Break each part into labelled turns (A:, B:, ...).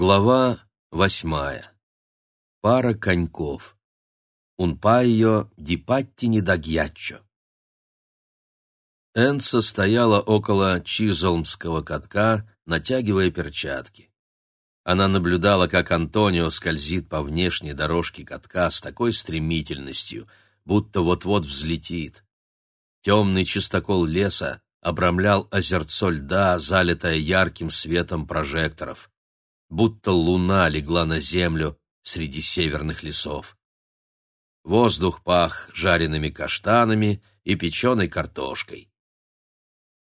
A: Глава восьмая. Пара коньков. Un paio di pattini. Энса стояла около Чизолмского катка, натягивая перчатки. Она наблюдала, как Антонио скользит по внешней дорожке катка с такой стремительностью, будто вот-вот взлетит. Темный чистокол леса обрамлял озерцо льда, залитое ярким светом прожекторов будто луна легла на землю среди северных лесов. Воздух пах жареными каштанами и печеной картошкой.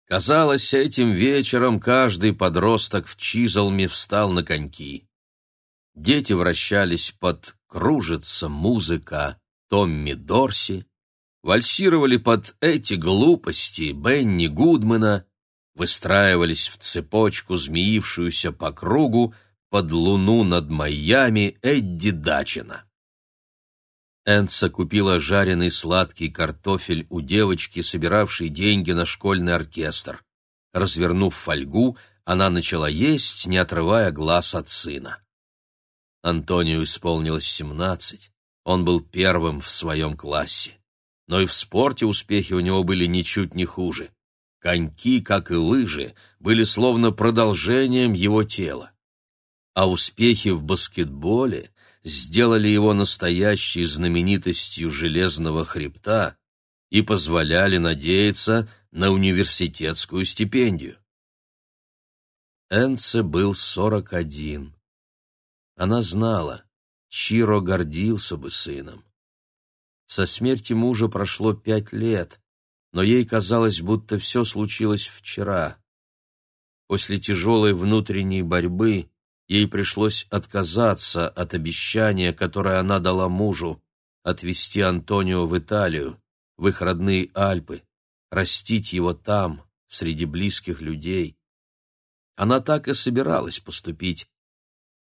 A: Казалось, этим вечером каждый подросток в Чизолме встал на коньки. Дети вращались под «Кружится музыка» Томми Дорси, вальсировали под эти глупости Бенни Гудмана, выстраивались в цепочку, змеившуюся по кругу, под луну над Майами Эдди Дачина. Энса купила жареный сладкий картофель у девочки, собиравшей деньги на школьный оркестр. Развернув фольгу, она начала есть, не отрывая глаз от сына. Антонио исполнилось семнадцать, он был первым в своем классе. Но и в спорте успехи у него были ничуть не хуже. Коньки, как и лыжи, были словно продолжением его тела а успехи в баскетболе сделали его настоящей знаменитостью железного хребта и позволяли надеяться на университетскую стипендию. Энце был сорок один. Она знала, Чиро гордился бы сыном. Со смерти мужа прошло пять лет, но ей казалось, будто все случилось вчера. После тяжелой внутренней борьбы ей пришлось отказаться от обещания, которое она дала мужу, отвезти Антонио в Италию, в их родные Альпы, растить его там, среди близких людей. Она так и собиралась поступить,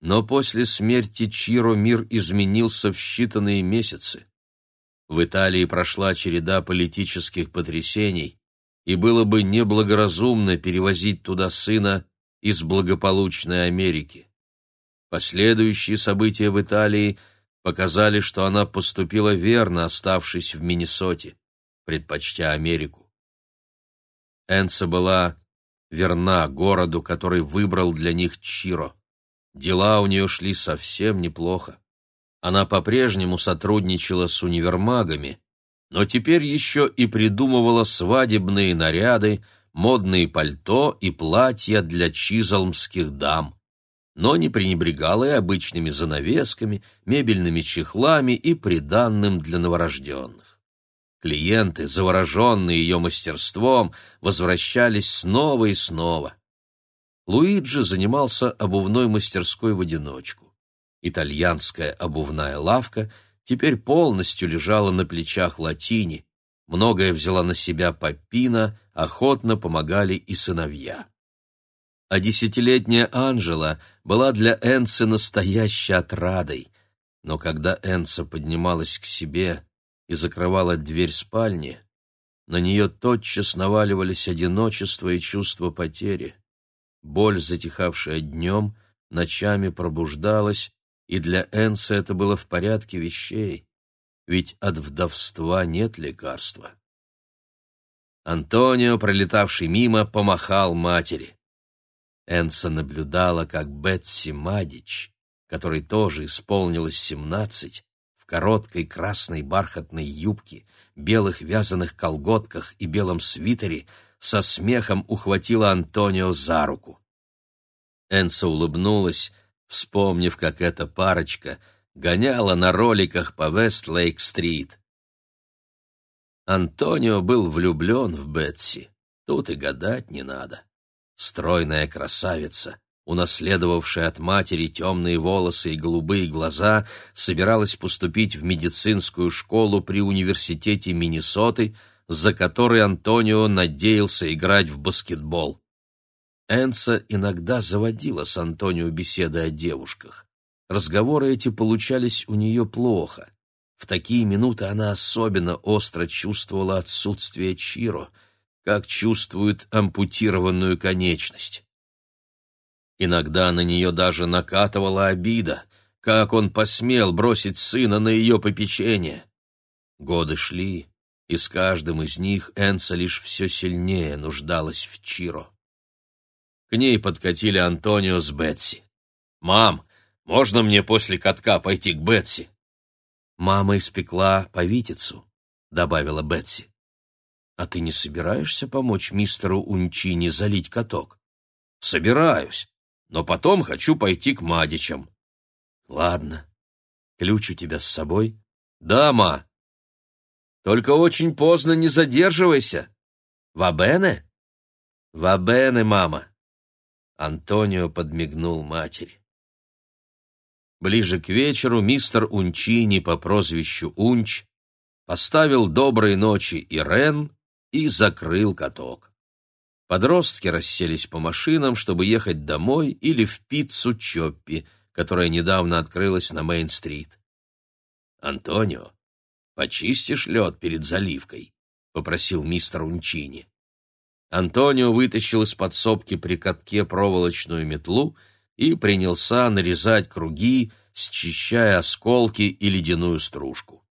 A: но после смерти Чиро мир изменился в считанные месяцы. В Италии прошла череда политических потрясений, и было бы неблагоразумно перевозить туда сына из благополучной Америки. Последующие события в Италии показали, что она поступила верно, оставшись в Миннесоте, предпочтя Америку. Энса была верна городу, который выбрал для них Чиро. Дела у нее шли совсем неплохо. Она по-прежнему сотрудничала с универмагами, но теперь еще и придумывала свадебные наряды, модные пальто и платья для чизолмских дам но не пренебрегала и обычными занавесками, мебельными чехлами и приданным для новорожденных. Клиенты, завороженные ее мастерством, возвращались снова и снова. Луиджи занимался обувной мастерской в одиночку. Итальянская обувная лавка теперь полностью лежала на плечах Латини, многое взяла на себя Папина, охотно помогали и сыновья а десятилетняя Анжела была для Энсы настоящей отрадой. Но когда Энса поднималась к себе и закрывала дверь спальни, на нее тотчас наваливались одиночество и чувство потери. Боль, затихавшая днем, ночами пробуждалась, и для Энсы это было в порядке вещей, ведь от вдовства нет лекарства. Антонио, пролетавший мимо, помахал матери. Энса наблюдала, как Бетси Мадич, которой тоже исполнилось семнадцать, в короткой красной бархатной юбке, белых вязаных колготках и белом свитере со смехом ухватила Антонио за руку. Энса улыбнулась, вспомнив, как эта парочка гоняла на роликах по Вест-Лейк-стрит. Антонио был влюблен в Бетси, тут и гадать не надо. Стройная красавица, унаследовавшая от матери темные волосы и голубые глаза, собиралась поступить в медицинскую школу при университете Миннесоты, за которой Антонио надеялся играть в баскетбол. Энса иногда заводила с Антонио беседы о девушках. Разговоры эти получались у нее плохо. В такие минуты она особенно остро чувствовала отсутствие Чиро — как чувствует ампутированную конечность. Иногда на нее даже накатывала обида, как он посмел бросить сына на ее попечение. Годы шли, и с каждым из них Энса лишь все сильнее нуждалась в Чиро. К ней подкатили Антонио с Бетси. «Мам, можно мне после катка пойти к Бетси?» «Мама испекла повитицу», — добавила Бетси. «А ты не собираешься помочь мистеру Унчини залить каток?» «Собираюсь, но потом хочу пойти к Мадичам». «Ладно. Ключ у тебя с собой?» «Да, ма». «Только очень поздно не задерживайся». «Вабене?» «Вабене, мама». Антонио подмигнул матери. Ближе к вечеру мистер Унчини по прозвищу Унч поставил доброй ночи Ирен и закрыл каток. Подростки расселись по машинам, чтобы ехать домой или в пиццу Чоппи, которая недавно открылась на Мейн-стрит. «Антонио, почистишь лед перед заливкой?» — попросил мистер Унчини. Антонио вытащил из подсобки при катке проволочную метлу и принялся нарезать круги, счищая осколки и ледяную стружку.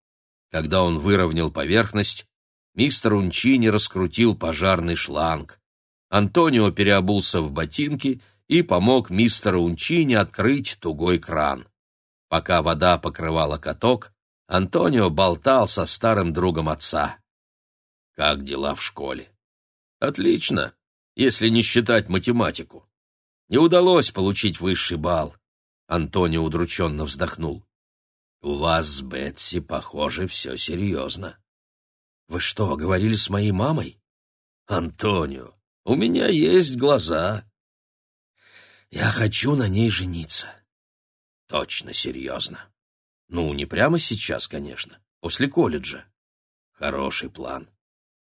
A: Когда он выровнял поверхность, мистер Унчини раскрутил пожарный шланг. Антонио переобулся в ботинки и помог мистеру Унчини открыть тугой кран. Пока вода покрывала каток, Антонио болтал со старым другом отца. «Как дела в школе?» Отлично, если не считать математику. Не удалось получить высший балл. Антонио удрученно вздохнул. У вас с Бетси, похоже, все серьезно. Вы что, говорили с моей мамой? Антонио, у меня есть глаза. Я хочу на ней жениться. Точно серьезно. Ну, не прямо сейчас, конечно, после колледжа. Хороший план.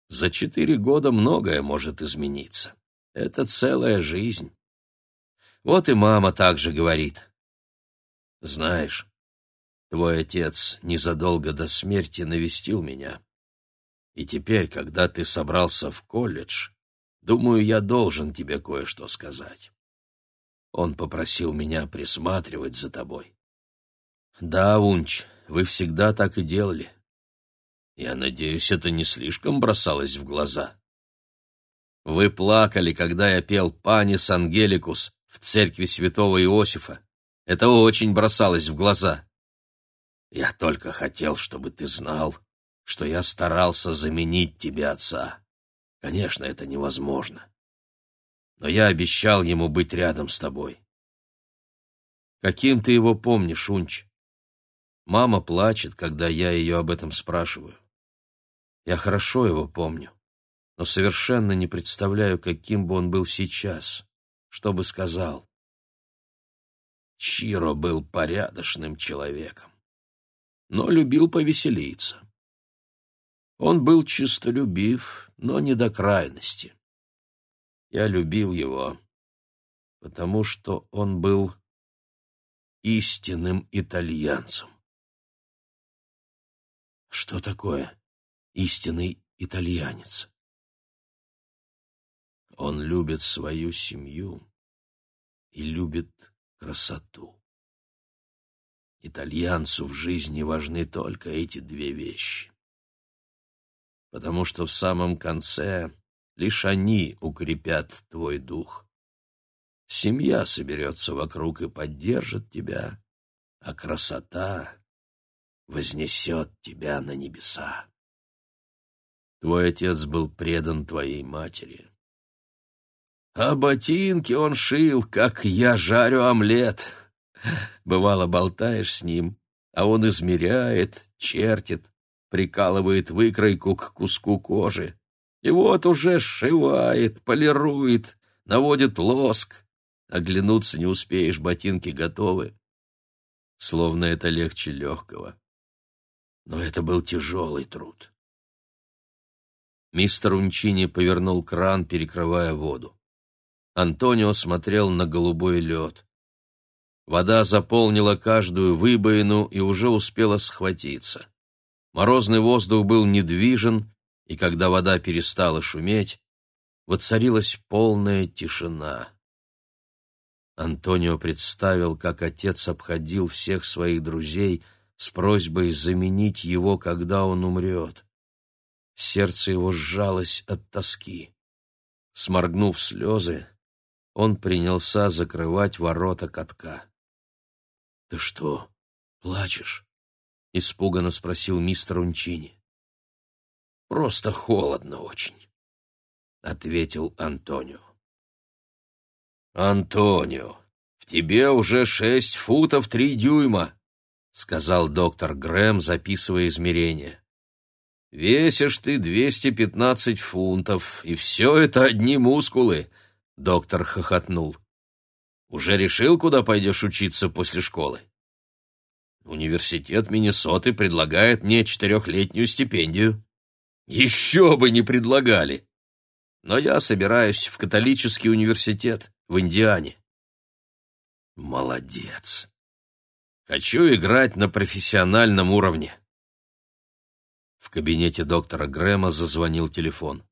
A: За четыре года многое может измениться. Это целая жизнь. Вот и мама также говорит. Знаешь, твой отец незадолго до смерти навестил меня. И теперь, когда ты собрался в колледж, думаю, я должен тебе кое-что сказать. Он попросил меня присматривать за тобой. Да, Унч, вы всегда так и делали. Я надеюсь, это не слишком бросалось в глаза. Вы плакали, когда я пел «Панис Ангеликус» в церкви святого Иосифа. Это очень бросалось в глаза. Я только хотел, чтобы ты знал, что я старался заменить тебе отца. Конечно, это невозможно. Но я обещал ему быть рядом с тобой. Каким ты его помнишь, Унч? Мама плачет, когда я ее об этом спрашиваю. Я хорошо его помню, но совершенно не представляю, каким бы он был сейчас, что бы сказал. Чиро был порядочным человеком, но любил повеселиться. Он был чистолюбив, но не до крайности. Я любил его, потому что он был истинным итальянцем. Что такое? истинный итальянец. Он любит свою семью и любит красоту. Итальянцу в жизни важны только эти две вещи. Потому что в самом конце лишь они укрепят твой дух. Семья соберется вокруг и поддержит тебя, а красота вознесет тебя на небеса. Твой отец был предан твоей матери. А ботинки он шил, как я жарю омлет. Бывало, болтаешь с ним, а он измеряет, чертит, прикалывает выкройку к куску кожи. И вот уже сшивает, полирует, наводит лоск. Оглянуться не успеешь, ботинки готовы. Словно это легче легкого. Но это был тяжелый труд. Мистер Унчини повернул кран, перекрывая воду. Антонио смотрел на голубой лед. Вода заполнила каждую выбоину и уже успела схватиться. Морозный воздух был недвижен, и когда вода перестала шуметь, воцарилась полная тишина. Антонио представил, как отец обходил всех своих друзей с просьбой заменить его, когда он умрет. Сердце его сжалось от тоски. Сморгнув слезы, он принялся закрывать ворота катка. — Ты что, плачешь? — испуганно спросил мистер Унчини. — Просто холодно очень, — ответил Антонио. «Антонио, в тебе уже шесть футов три дюйма», — сказал доктор Грэм, записывая измерения. «Весишь ты двести пятнадцать фунтов, и все это одни мускулы», — доктор хохотнул. «Уже решил, куда пойдешь учиться после школы?» «Университет Миннесоты предлагает мне четырехлетнюю стипендию». «Еще бы не предлагали!» «Но я собираюсь в католический университет в Индиане. Молодец. Хочу играть на профессиональном уровне. В кабинете доктора Грэма зазвонил телефон.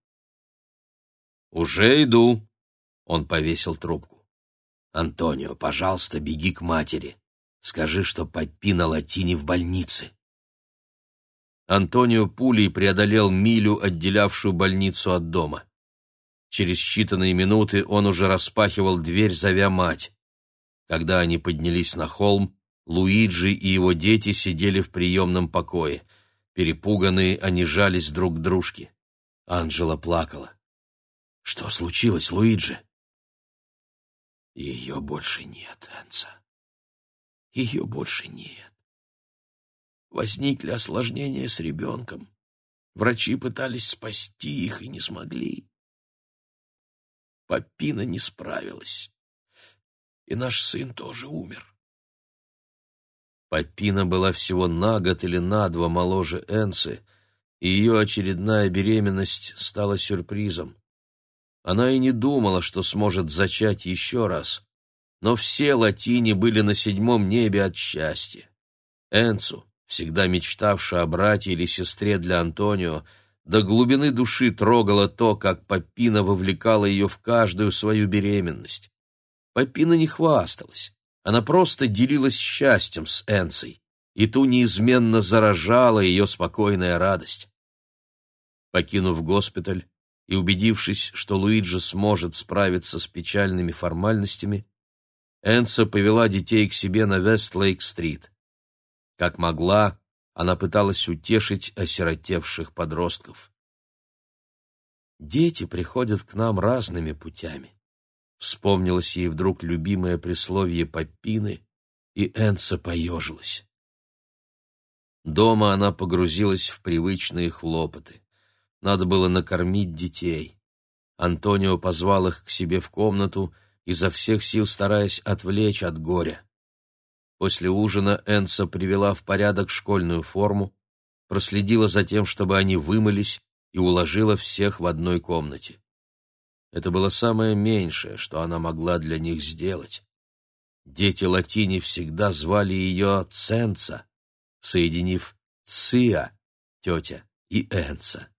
A: «Уже иду», — он повесил трубку. «Антонио, пожалуйста, беги к матери. Скажи, что Паппи на латине в больнице». Антонио пулей преодолел милю, отделявшую больницу от дома. Через считанные минуты он уже распахивал дверь, зовя мать. Когда они поднялись на холм, Луиджи и его дети сидели в приемном покое. Перепуганные, они жались друг к дружке. Анжела плакала. «Что случилось, Луиджи?» «Ее больше нет, Энца. Ее больше нет. Возникли осложнения с ребенком. Врачи пытались спасти их и не смогли. Папина не справилась. И наш сын тоже умер. Папина была всего на год или на два моложе Энсы, и ее очередная беременность стала сюрпризом. Она и не думала, что сможет зачать еще раз, но все латини были на седьмом небе от счастья. Энсу, всегда мечтавшая о брате или сестре для Антонио, до глубины души трогало то, как Папина вовлекала ее в каждую свою беременность. Папина не хвасталась, она просто делилась счастьем с Энцей, и ту неизменно заражала ее спокойная радость. Покинув госпиталь и убедившись, что Луиджи сможет справиться с печальными формальностями, Энса повела детей к себе на Вестлейк-стрит. Как могла, она пыталась утешить осиротевших подростков. «Дети приходят к нам разными путями», — вспомнилось ей вдруг любимое присловие Папины, и Энса поежилась. Дома она погрузилась в привычные хлопоты. Надо было накормить детей. Антонио позвал их к себе в комнату, изо всех сил стараясь отвлечь от горя. После ужина Энса привела в порядок школьную форму, проследила за тем, чтобы они вымылись, и уложила всех в одной комнате. Это было самое меньшее, что она могла для них сделать. Дети латини всегда звали ее Ценца, соединив Ция, тетя, и Энса.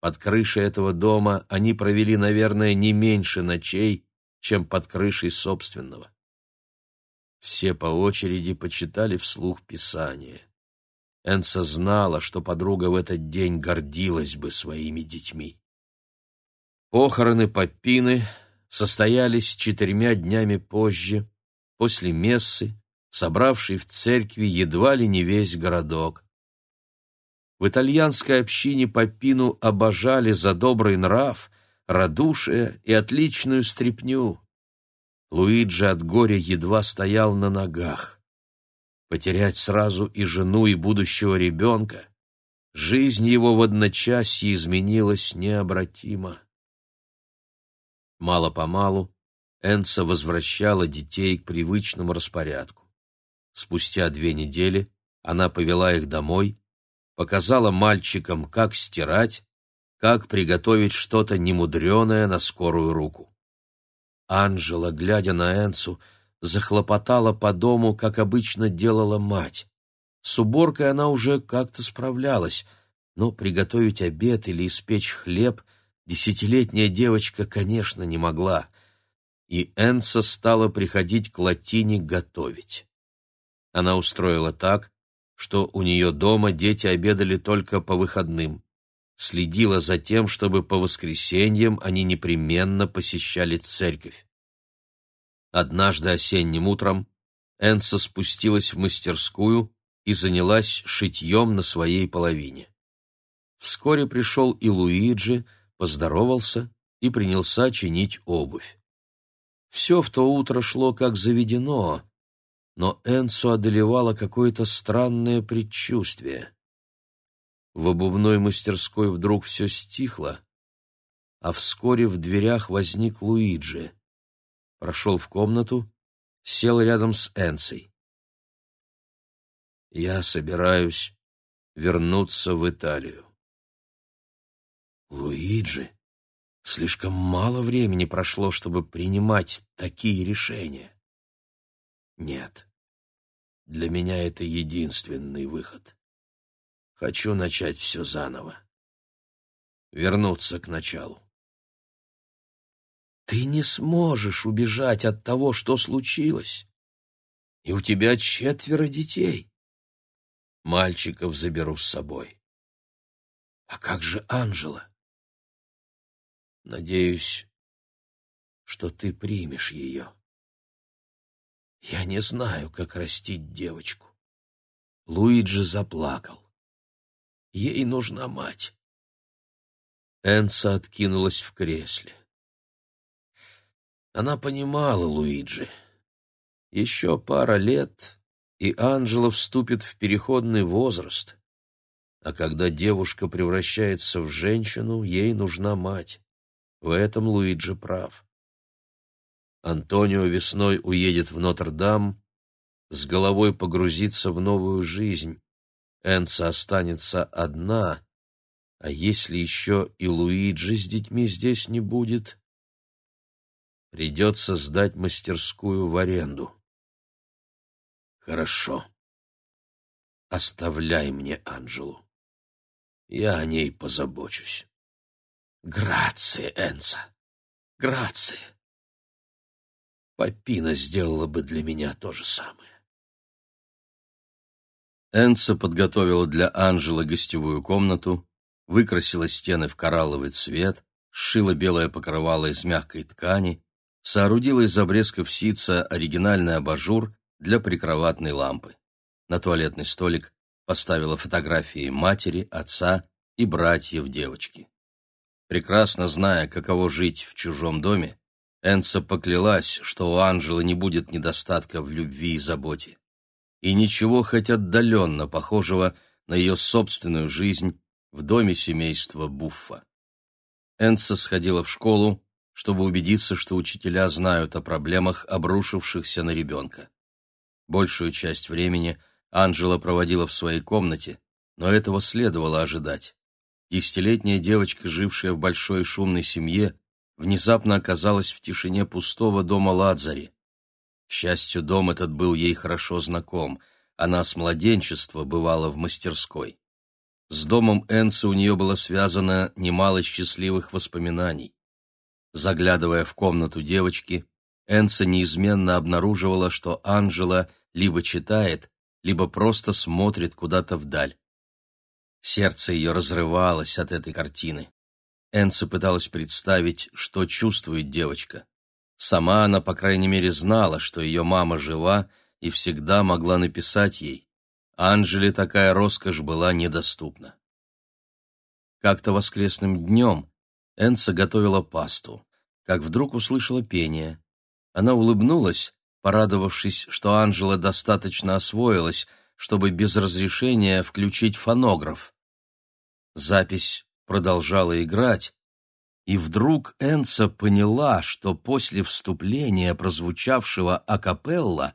A: Под крышей этого дома они провели, наверное, не меньше ночей, чем под крышей собственного. Все по очереди почитали вслух Писание. Энса знала, что подруга в этот день гордилась бы своими детьми. Похороны Папины состоялись четырьмя днями позже, после мессы, собравшей в церкви едва ли не весь городок. В итальянской общине Папину обожали за добрый нрав, радушие и отличную стряпню. Луиджи от горя едва стоял на ногах. Потерять сразу и жену, и будущего ребенка, жизнь его в одночасье изменилась необратимо. Мало-помалу Энса возвращала детей к привычному распорядку. Спустя две недели она повела их домой, показала мальчикам, как стирать, как приготовить что-то немудреное на скорую руку. Анжела, глядя на Энсу, захлопотала по дому, как обычно делала мать. С уборкой она уже как-то справлялась, но приготовить обед или испечь хлеб десятилетняя девочка, конечно, не могла. и Энса стала приходить к Латине готовить. Она устроила так, что у нее дома дети обедали только по выходным. Следила за тем, чтобы по воскресеньям они непременно посещали церковь. Однажды осенним утром Энса спустилась в мастерскую и занялась шитьем на своей половине. Вскоре пришел и Луиджи, поздоровался и принялся чинить обувь. Все в то утро шло как заведено, но Энсу одолевало какое-то странное предчувствие. В обувной мастерской вдруг все стихло, а вскоре в дверях возник Луиджи. Прошел в комнату, сел рядом с Энсой. «Я собираюсь вернуться в Италию». «Луиджи, слишком мало времени прошло, чтобы принимать такие решения». Нет. Для меня это единственный выход. Хочу начать все заново. Вернуться к началу. Ты не сможешь убежать от того, что случилось. И у тебя четверо детей. Мальчиков заберу с собой. А как же Анжела? Надеюсь, что ты примешь ее. Я не знаю, как растить девочку. Луиджи заплакал. Ей нужна мать. Энса откинулась в кресле. Она понимала Луиджи. Еще пара лет, и Анжела вступит в переходный возраст. А когда девушка превращается в женщину, ей нужна мать. В этом Луиджи прав. Антонио весной уедет в Нотр-Дам, с головой погрузится в новую жизнь. Энца останется одна, а если еще и Луиджи с детьми здесь не будет, придется сдать мастерскую в аренду. Хорошо. Оставляй мне Анжелу. Я о ней позабочусь. Грация, Энца. Грация. Папина сделала бы для меня то же самое. Энса подготовила для Анжелы гостевую комнату, выкрасила стены в коралловый цвет, сшила белое покрывало из мягкой ткани, соорудила из обрезков ситца оригинальный абажур для прикроватной лампы. На туалетный столик поставила фотографии матери, отца и братьев девочки. Прекрасно зная, каково жить в чужом доме, Энса поклялась, что у Анжелы не будет недостатка в любви и заботе. И ничего хоть отдаленно похожего на ее собственную жизнь в доме семейства Буффа. Энса сходила в школу, чтобы убедиться, что учителя знают о проблемах, обрушившихся на ребенка. Большую часть времени Анжела проводила в своей комнате, но этого следовало ожидать. Десятилетняя девочка, жившая в большой шумной семье, внезапно оказалась в тишине пустого дома Ладзари. Счастью, дом этот был ей хорошо знаком. Она с младенчества бывала в мастерской. С домом Энса у нее было связано немало счастливых воспоминаний. Заглядывая в комнату девочки, Энса неизменно обнаруживала, что Анжела либо читает, либо просто смотрит куда-то вдаль. Сердце ее разрывалось от этой картины. Энса пыталась представить, что чувствует девочка. Сама она, по крайней мере, знала, что ее мама жива и всегда могла написать ей. Анжеле такая роскошь была недоступна. Как-то воскресным днем Энса готовила пасту, как вдруг услышала пение. Она улыбнулась, порадовавшись, что Анжела достаточно освоилась, чтобы без разрешения включить фонограф. Запись продолжала играть, и вдруг Энса поняла, что после вступления прозвучавшего акапелла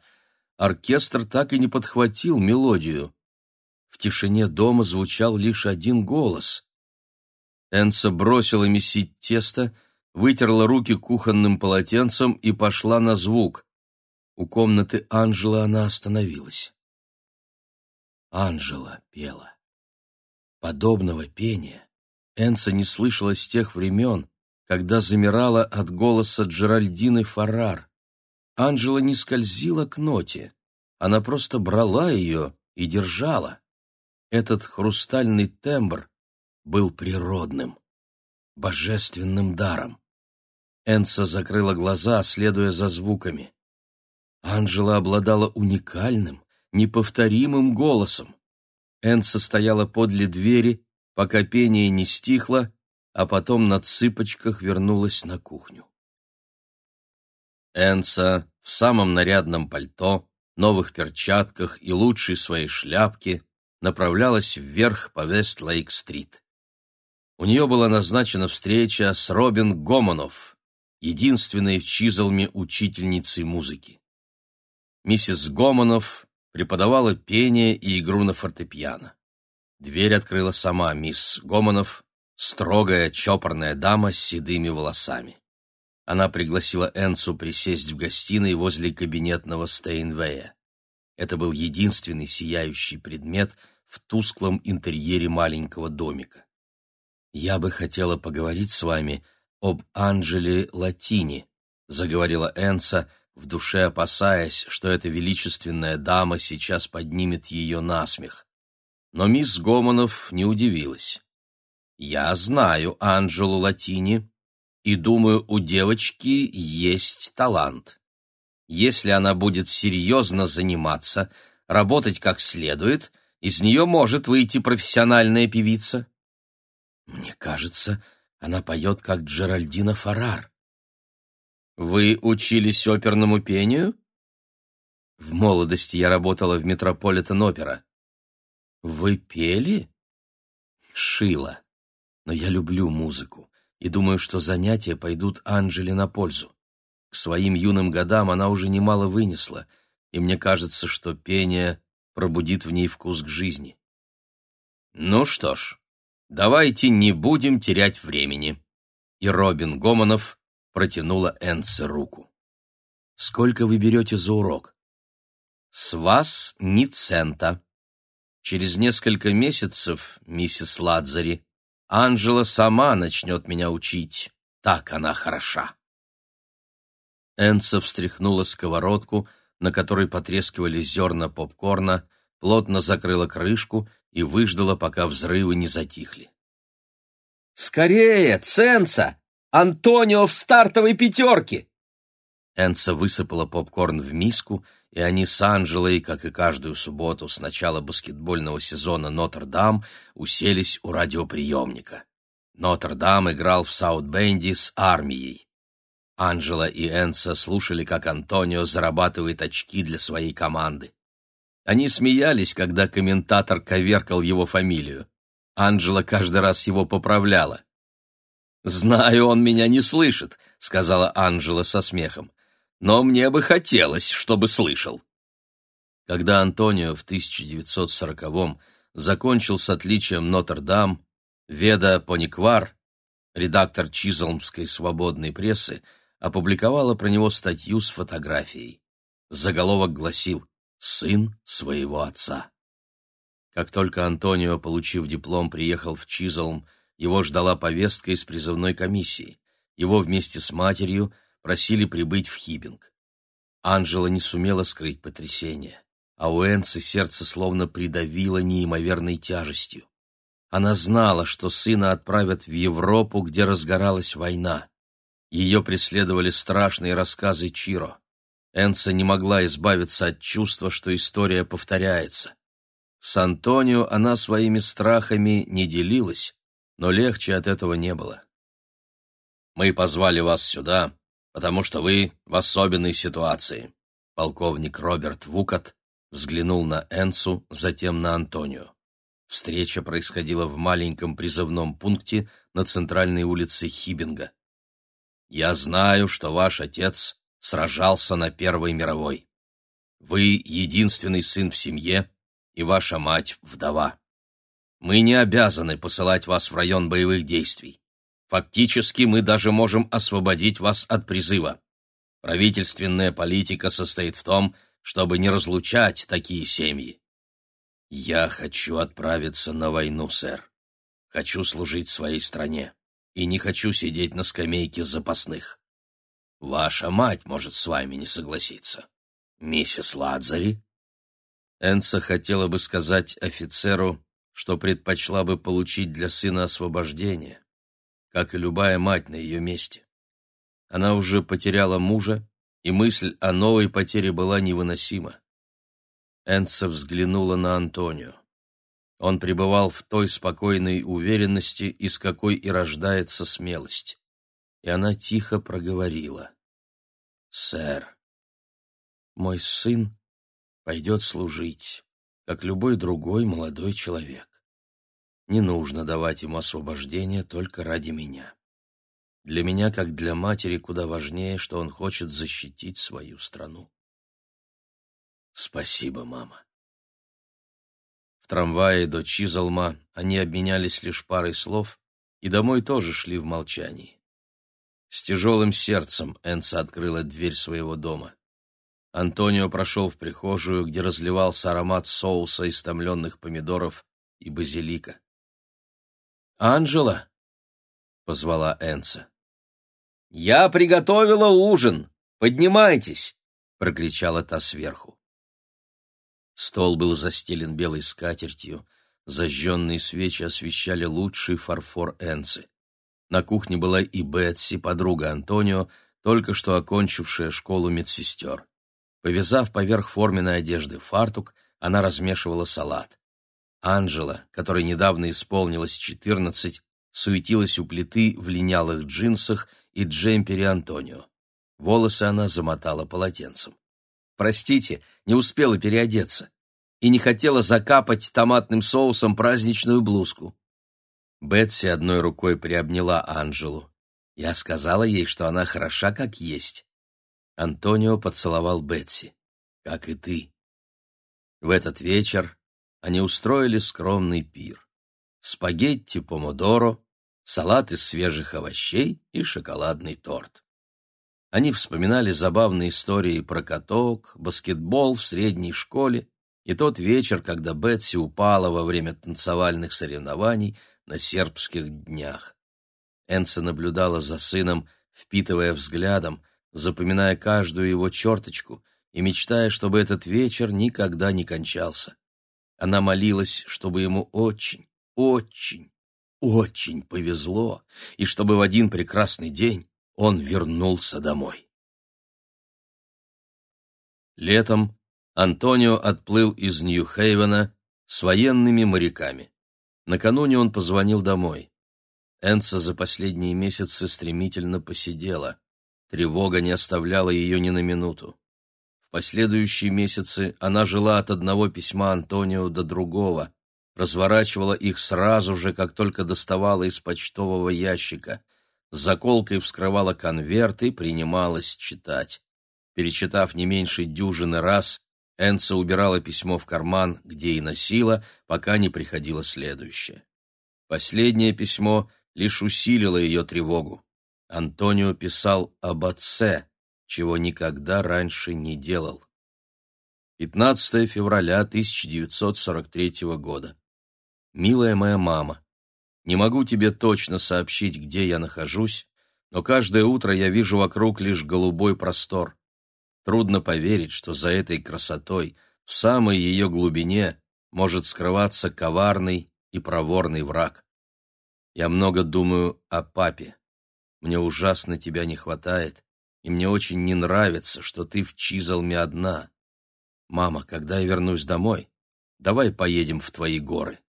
A: оркестр так и не подхватил мелодию. В тишине дома звучал лишь один голос. Энса бросила месить тесто, вытерла руки кухонным полотенцем и пошла на звук. У комнаты Анжела она остановилась. Анжела пела. Подобного пения Энса не слышала с тех времен, когда замирала от голоса Джеральдины Фаррар. Анжела не скользила к ноте, она просто брала ее и держала. Этот хрустальный тембр был природным, божественным даром. Энса закрыла глаза, следуя за звуками. Анжела обладала уникальным, неповторимым голосом. Энса стояла подле двери, пока пение не стихло, а потом на цыпочках вернулась на кухню. Энса в самом нарядном пальто, новых перчатках и лучшей своей шляпке направлялась вверх по Вест-Лейк-стрит. У нее была назначена встреча с Робин Гомонов, единственной в Чизалме учительницей музыки. Миссис Гомонов преподавала пение и игру на фортепиано. Дверь открыла сама мисс Гомонов, строгая, чопорная дама с седыми волосами. Она пригласила Энсу присесть в гостиной возле кабинетного Стейнвея. Это был единственный сияющий предмет в тусклом интерьере маленького домика. «Я бы хотела поговорить с вами об Анджеле Латини», — заговорила Энса, в душе опасаясь, что эта величественная дама сейчас поднимет ее насмех. Но мисс Гомонов не удивилась. «Я знаю Анджелу Латини и думаю, у девочки есть талант. Если она будет серьезно заниматься, работать как следует, из нее может выйти профессиональная певица». «Мне кажется, она поет как Джеральдина Фарар», вы учились оперному пению? В молодости я работала в Метрополитен-опера. Вы пели? Шила. Но я люблю музыку и думаю, что занятия пойдут Анжеле на пользу. К своим юным годам она уже немало вынесла, и мне кажется, что пение пробудит в ней вкус к жизни. Ну что ж, давайте не будем терять времени. И Робин Гомонов протянула Энце руку. «Сколько вы берете за урок?» «С вас ни цента. Через несколько месяцев, миссис Ладзари, Анжела сама начнет меня учить. Так она хороша». Энца встряхнула сковородку, на которой потрескивали зерна попкорна, плотно закрыла крышку и выждала, пока взрывы не затихли. «Скорее, Ценца! Антонио в стартовой пятерке!» Энса высыпала попкорн в миску, и они с Анжелой, как и каждую субботу с начала баскетбольного сезона Нотр-Дам, уселись у радиоприемника. Нотр-Дам играл в Саут-Бенди с армией. Анжела и Энса слушали, как Антонио зарабатывает очки для своей команды. Они смеялись, когда комментатор коверкал его фамилию. Анжела каждый раз его поправляла. «Знаю, он меня не слышит», — сказала Анжела со смехом. «Но мне бы хотелось, чтобы слышал». Когда Антонио в 1940-м закончил с отличием Нотр-Дам, Веда Пониквар, редактор Чизлмской свободной прессы, опубликовала про него статью с фотографией. Заголовок гласил «Сын своего отца». Как только Антонио, получив диплом, приехал в Чизлм, его ждала повестка из призывной комиссии. Его вместе с матерью просили прибыть в Хибинг. Анжела не сумела скрыть потрясение, а у Энцы сердце словно придавило неимоверной тяжестью. Она знала, что сына отправят в Европу, где разгоралась война. Ее преследовали страшные рассказы Чиро. Энца не могла избавиться от чувства, что история повторяется. С Антонио она своими страхами не делилась, но легче от этого не было. «Мы позвали вас сюда, потому что вы в особенной ситуации», полковник Роберт Вукат взглянул на Энсу, затем на Антонио. Встреча происходила в маленьком призывном пункте на центральной улице Хибинга. «Я знаю, что ваш отец сражался на Первой мировой. Вы единственный сын в семье, и ваша мать — вдова. Мы не обязаны посылать вас в район боевых действий. Фактически мы даже можем освободить вас от призыва. Правительственная политика состоит в том, чтобы не разлучать такие семьи. Я хочу отправиться на войну, сэр. Хочу служить своей стране. и не хочу сидеть на скамейке запасных. Ваша мать может с вами не согласиться. Миссис Ладзари?» Энса хотела бы сказать офицеру, что предпочла бы получить для сына освобождение, как и любая мать на ее месте. Она уже потеряла мужа, и мысль о новой потере была невыносима. Энса взглянула на Антонио. Он пребывал в той спокойной уверенности, из какой и рождается смелость. И она тихо проговорила. «Сэр, мой сын пойдет служить, как любой другой молодой человек. Не нужно давать ему освобождение только ради меня. Для меня, как для матери, куда важнее, что он хочет защитить свою страну. Спасибо, мама. В трамвае до Чизалма они обменялись лишь парой слов и домой тоже шли в молчании. С тяжелым сердцем Энса открыла дверь своего дома. Антонио прошел в прихожую, где разливался аромат соуса из томленных помидоров и базилика. «Анжела!» — позвала Энса. «Я приготовила ужин! Поднимайтесь!» — прокричала та сверху. Стол был застелен белой скатертью, зажженные свечи освещали лучший фарфор Энцы. На кухне была и Бетси, подруга Антонио, только что окончившая школу медсестер. Повязав поверх форменной одежды фартук, она размешивала салат. Анжела, которой недавно исполнилось четырнадцать, суетилась у плиты в линялых джинсах и джемпере Антонио. Волосы она замотала полотенцем. Простите, не успела переодеться. И не хотела закапать томатным соусом праздничную блузку. Бетси одной рукой приобняла Анжелу. Я сказала ей, что она хороша как есть. Антонио поцеловал Бетси. Как и ты. В этот вечер они устроили скромный пир. Спагетти помодоро, салат из свежих овощей и шоколадный торт. Они вспоминали забавные истории про каток, баскетбол в средней школе и тот вечер, когда Бетси упала во время танцевальных соревнований на сербских днях. Энса наблюдала за сыном, впитывая взглядом, запоминая каждую его черточку и мечтая, чтобы этот вечер никогда не кончался. Она молилась, чтобы ему очень, очень, очень повезло, и чтобы в один прекрасный день он вернулся домой. Летом Антонио отплыл из Нью-Хейвена с военными моряками. Накануне он позвонил домой. Энса за последние месяцы стремительно посидела. Тревога не оставляла ее ни на минуту. В последующие месяцы она жила от одного письма Антонио до другого, разворачивала их сразу же, как только доставала из почтового ящика — заколкой вскрывала конверт и принималась читать. Перечитав не меньше дюжины раз, Энса убирала письмо в карман, где и носила, пока не приходило следующее. Последнее письмо лишь усилило ее тревогу. Антонио писал об отце, чего никогда раньше не делал. 15 февраля 1943 года. «Милая моя мама, не могу тебе точно сообщить, где я нахожусь, но каждое утро я вижу вокруг лишь голубой простор. Трудно поверить, что за этой красотой, в самой ее глубине, может скрываться коварный и проворный враг. Я много думаю о папе. Мне ужасно тебя не хватает, и мне очень не нравится, что ты в Чизалме одна. Мама, когда я вернусь домой, давай поедем в твои горы.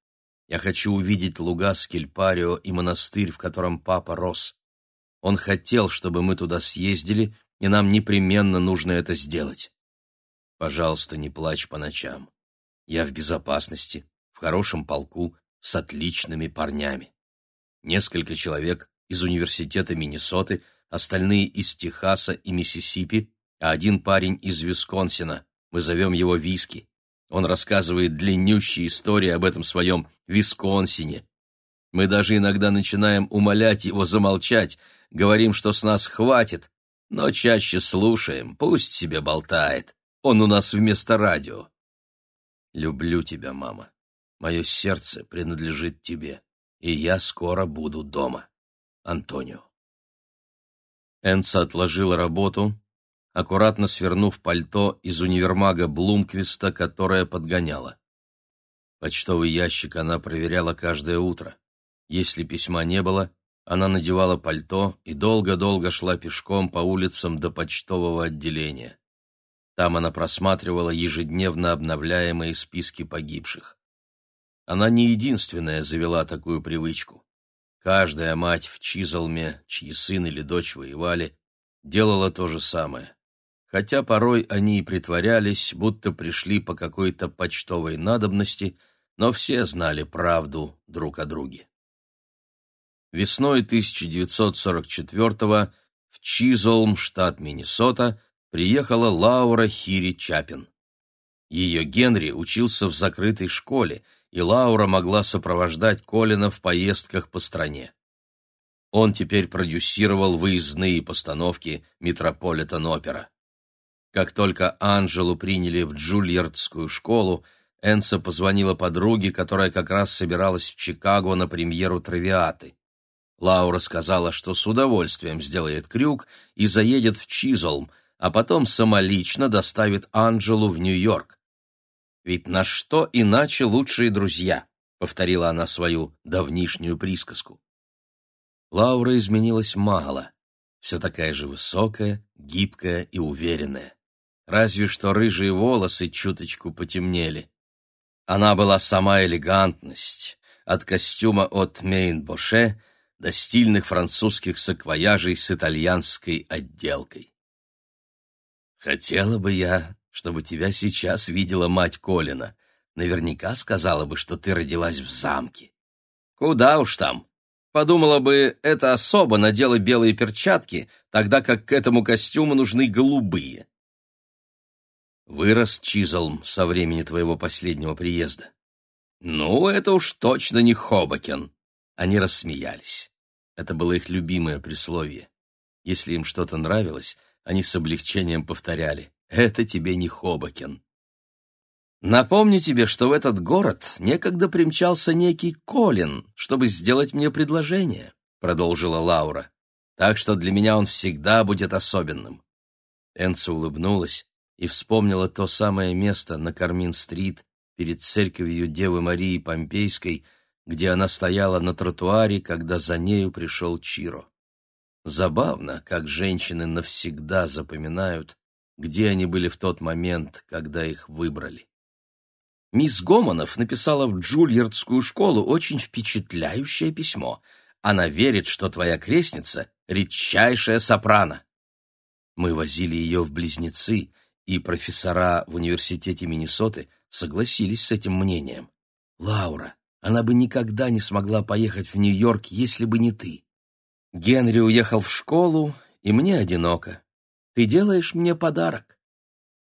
A: Я хочу увидеть луга Скельпарио и монастырь, в котором папа рос. Он хотел, чтобы мы туда съездили, и нам непременно нужно это сделать. Пожалуйста, не плачь по ночам. Я в безопасности, в хорошем полку, с отличными парнями. Несколько человек из университета Миннесоты, остальные из Техаса и Миссисипи, а один парень из Висконсина. Мы зовем его Виски. Он рассказывает длиннющие истории об этом своем Висконсине. Мы даже иногда начинаем умолять его замолчать, говорим, что с нас хватит, но чаще слушаем, пусть себе болтает. Он у нас вместо радио. Люблю тебя, мама. Мое сердце принадлежит тебе, и я скоро буду дома. Антонио. Энса отложила работу, аккуратно свернув пальто из универмага Блумквиста, которое подгоняла. Почтовый ящик она проверяла каждое утро. Если письма не было, она надевала пальто и долго-долго шла пешком по улицам до почтового отделения. Там она просматривала ежедневно обновляемые списки погибших. Она не единственная завела такую привычку. Каждая мать в Чизолме, чьи сын или дочь воевали, делала то же самое. Хотя порой они и притворялись, будто пришли по какой-то почтовой надобности, но все знали правду друг о друге. Весной 1944-го в Чизолм, штат Миннесота, приехала Лаура Хири Чапин. Ее Генри учился в закрытой школе – и Лаура могла сопровождать Колина в поездках по стране. Он теперь продюсировал выездные постановки Метрополитен-опера. Как только Анжелу приняли в Джульярдскую школу, Энса позвонила подруге, которая как раз собиралась в Чикаго на премьеру «Травиаты». Лаура сказала, что с удовольствием сделает крюк и заедет в Чизолм, а потом самолично доставит Анжелу в Нью-Йорк. Ведь на что иначе лучшие друзья? повторила она свою давнишнюю присказку. Лаура изменилась мало, все такая же высокая, гибкая и уверенная. Разве что рыжие волосы чуточку потемнели. Она была сама элегантность, от костюма от Мейн-Боше до стильных французских саквояжей с итальянской отделкой. «Хотела бы я чтобы тебя сейчас видела мать Колина. Наверняка сказала бы, что ты родилась в замке. Куда уж там. Подумала бы, это особо надела белые перчатки, тогда как к этому костюму нужны голубые. Вырос Чизолм со времени твоего последнего приезда. Ну, это уж точно не Хобакен. Они рассмеялись. Это было их любимое присловие. Если им что-то нравилось, они с облегчением повторяли. Это тебе не Хобокен. Напомню тебе, что в этот город некогда примчался некий Колин, чтобы сделать мне предложение, продолжила Лаура. Так что для меня он всегда будет особенным. Энса улыбнулась и вспомнила то самое место на Кармин-стрит перед церковью Девы Марии Помпейской, где она стояла на тротуаре, когда за нею пришел Чиро. Забавно, как женщины навсегда запоминают где они были в тот момент, когда их выбрали. Мисс Гомонов написала в Джульярдскую школу очень впечатляющее письмо. Она верит, что твоя крестница — редчайшая сопрано. Мы возили ее в близнецы, и профессора в университете Миннесоты согласились с этим мнением. Лаура, она бы никогда не смогла поехать в Нью-Йорк, если бы не ты. Генри уехал в школу, и мне одиноко. Ты делаешь мне подарок.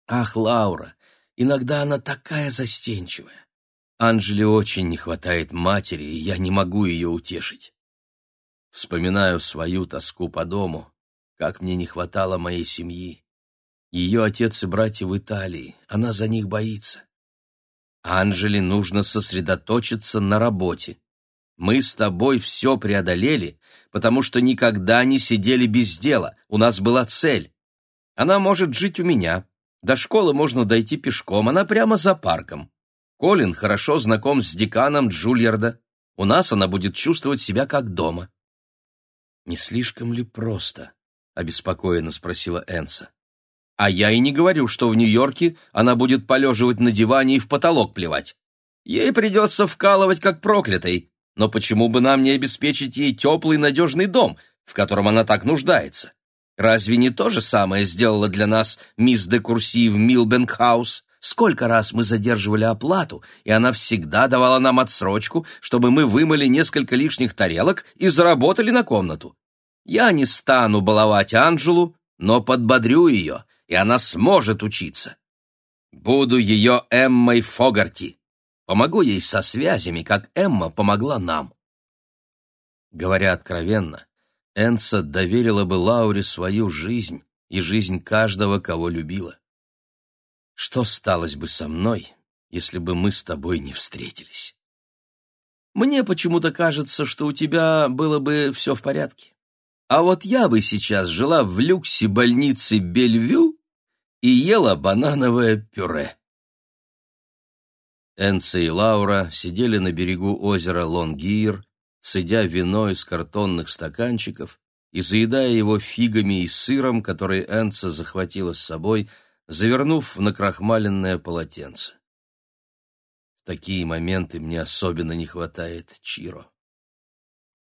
A: Ах, Лаура, иногда она такая застенчивая. Анжеле очень не хватает матери, и я не могу ее утешить. Вспоминаю свою тоску по дому, как мне не хватало моей семьи. Ее отец и братья в Италии, она за них боится. Анжеле нужно сосредоточиться на работе. Мы с тобой все преодолели, потому что никогда не сидели без дела, у нас была цель. Она может жить у меня. До школы можно дойти пешком, она прямо за парком. Колин хорошо знаком с деканом Джульярда. У нас она будет чувствовать себя как дома. «Не слишком ли просто?» — обеспокоенно спросила Энса. «А я и не говорю, что в Нью-Йорке она будет полеживать на диване и в потолок плевать. Ей придется вкалывать как проклятой, но почему бы нам не обеспечить ей теплый надежный дом, в котором она так нуждается? Разве не то же самое сделала для нас мисс де Курси в Милбенкхаус? Сколько раз мы задерживали оплату, и она всегда давала нам отсрочку, чтобы мы вымыли несколько лишних тарелок и заработали на комнату. Я не стану баловать Анжелу, но подбодрю ее, и она сможет учиться. Буду ее Эммой Фогарти. Помогу ей со связями, как Эмма помогла нам. Говоря откровенно, Энса доверила бы Лауре свою жизнь и жизнь каждого, кого любила. Что сталось бы со мной, если бы мы с тобой не встретились? Мне почему-то кажется, что у тебя было бы все в порядке. А вот я бы сейчас жила в люксе больницы Бельвю и ела банановое пюре. Энси и Лаура сидели на берегу озера Лонгир, цедя вино из картонных стаканчиков и заедая его фигами и сыром, который Энса захватила с собой, завернув в накрахмаленное полотенце. В такие моменты мне особенно не хватает Чиро.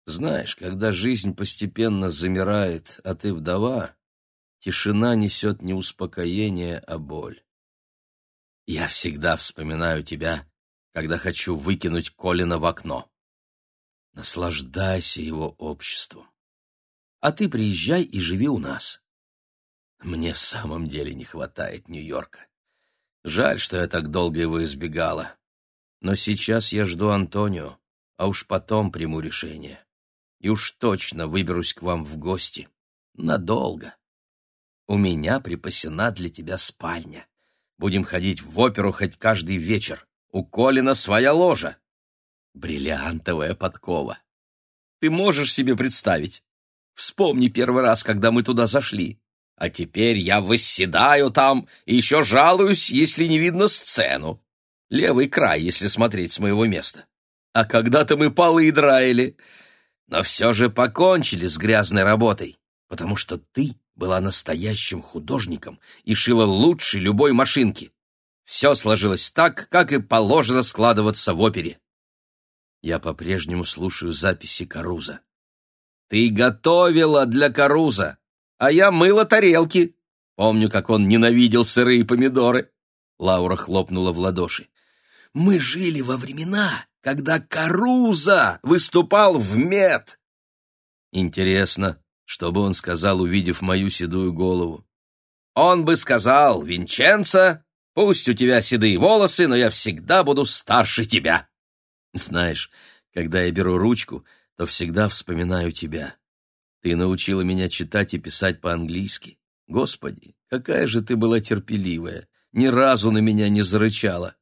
A: Знаешь, когда жизнь постепенно замирает, а ты вдова, тишина несет не успокоение, а боль. Я всегда вспоминаю тебя, когда хочу выкинуть Колина в окно. Наслаждайся его обществом. А ты приезжай и живи у нас. Мне в самом деле не хватает Нью-Йорка. Жаль, что я так долго его избегала. Но сейчас я жду Антонио, а уж потом приму решение. И уж точно выберусь к вам в гости. Надолго. У меня припасена для тебя спальня. Будем ходить в оперу хоть каждый вечер. У Колина своя ложа. Бриллиантовая подкова. Ты можешь себе представить? Вспомни первый раз, когда мы туда зашли. А теперь я восседаю там и еще жалуюсь, если не видно сцену. Левый край, если смотреть с моего места. А когда-то мы полы и драили. Но все же покончили с грязной работой, потому что ты была настоящим художником и шила лучше любой машинки. Все сложилось так, как и положено складываться в опере. Я по-прежнему слушаю записи Каруза. Ты готовила для Каруза а я мыла тарелки. Помню, как он ненавидел сырые помидоры. Лаура хлопнула в ладоши. Мы жили во времена, когда Каруза выступал в мед. Интересно, что бы он сказал, увидев мою седую голову. Он бы сказал, Винченцо, пусть у тебя седые волосы, но я всегда буду старше тебя. Знаешь, когда я беру ручку, то всегда вспоминаю тебя. Ты научила меня читать и писать по-английски. Господи, какая же ты была терпеливая, ни разу на меня не зарычала.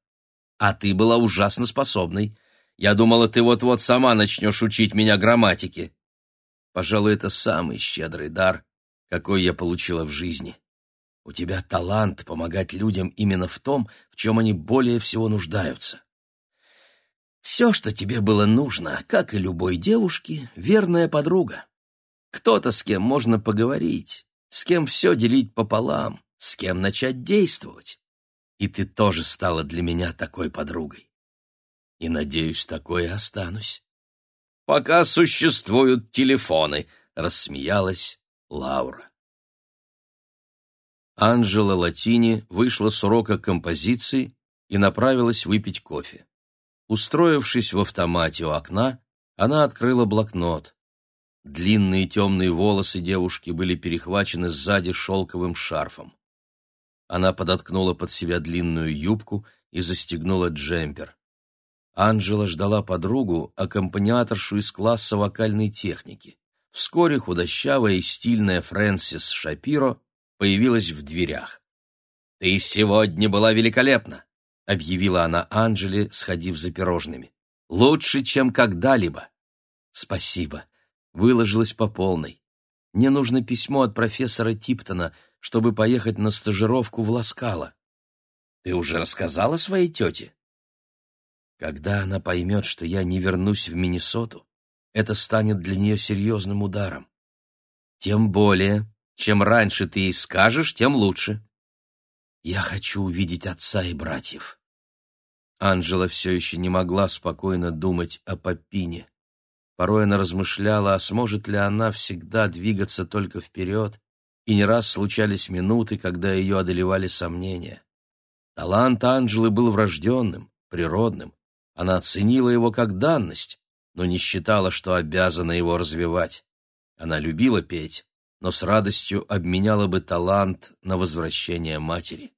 A: А ты была ужасно способной. Я думала, ты вот-вот сама начнешь учить меня грамматике. Пожалуй, это самый щедрый дар, какой я получила в жизни. У тебя талант помогать людям именно в том, в чем они более всего нуждаются. Все, что тебе было нужно, как и любой девушке, верная подруга. Кто-то, с кем можно поговорить, с кем все делить пополам, с кем начать действовать. И ты тоже стала для меня такой подругой. И, надеюсь, такой и останусь. Пока существуют телефоны, рассмеялась Лаура. Анжела Латини вышла с урока композиции и направилась выпить кофе. Устроившись в автомате у окна, она открыла блокнот. Длинные темные волосы девушки были перехвачены сзади шелковым шарфом. Она подоткнула под себя длинную юбку и застегнула джемпер. Анжела ждала подругу, аккомпаниаторшу из класса вокальной техники. Вскоре худощавая и стильная Фрэнсис Шапиро появилась в дверях. «Ты сегодня была великолепна!» — объявила она Анжеле, сходив за пирожными. «Лучше, чем когда-либо!» «Спасибо!» выложилась по полной. Мне нужно письмо от профессора Типтона, чтобы поехать на стажировку в Ласкало. Ты уже рассказала своей тете? Когда она поймет, что я не вернусь в Миннесоту, это станет для нее серьезным ударом. Тем более, чем раньше ты ей скажешь, тем лучше. Я хочу увидеть отца и братьев. Анжела все еще не могла спокойно думать о Папине. Порой она размышляла, а сможет ли она всегда двигаться только вперед, и не раз случались минуты, когда ее одолевали сомнения. Талант Анжелы был врожденным, природным. Она оценила его как данность, но не считала, что обязана его развивать. Она любила петь, но с радостью обменяла бы талант на возвращение матери.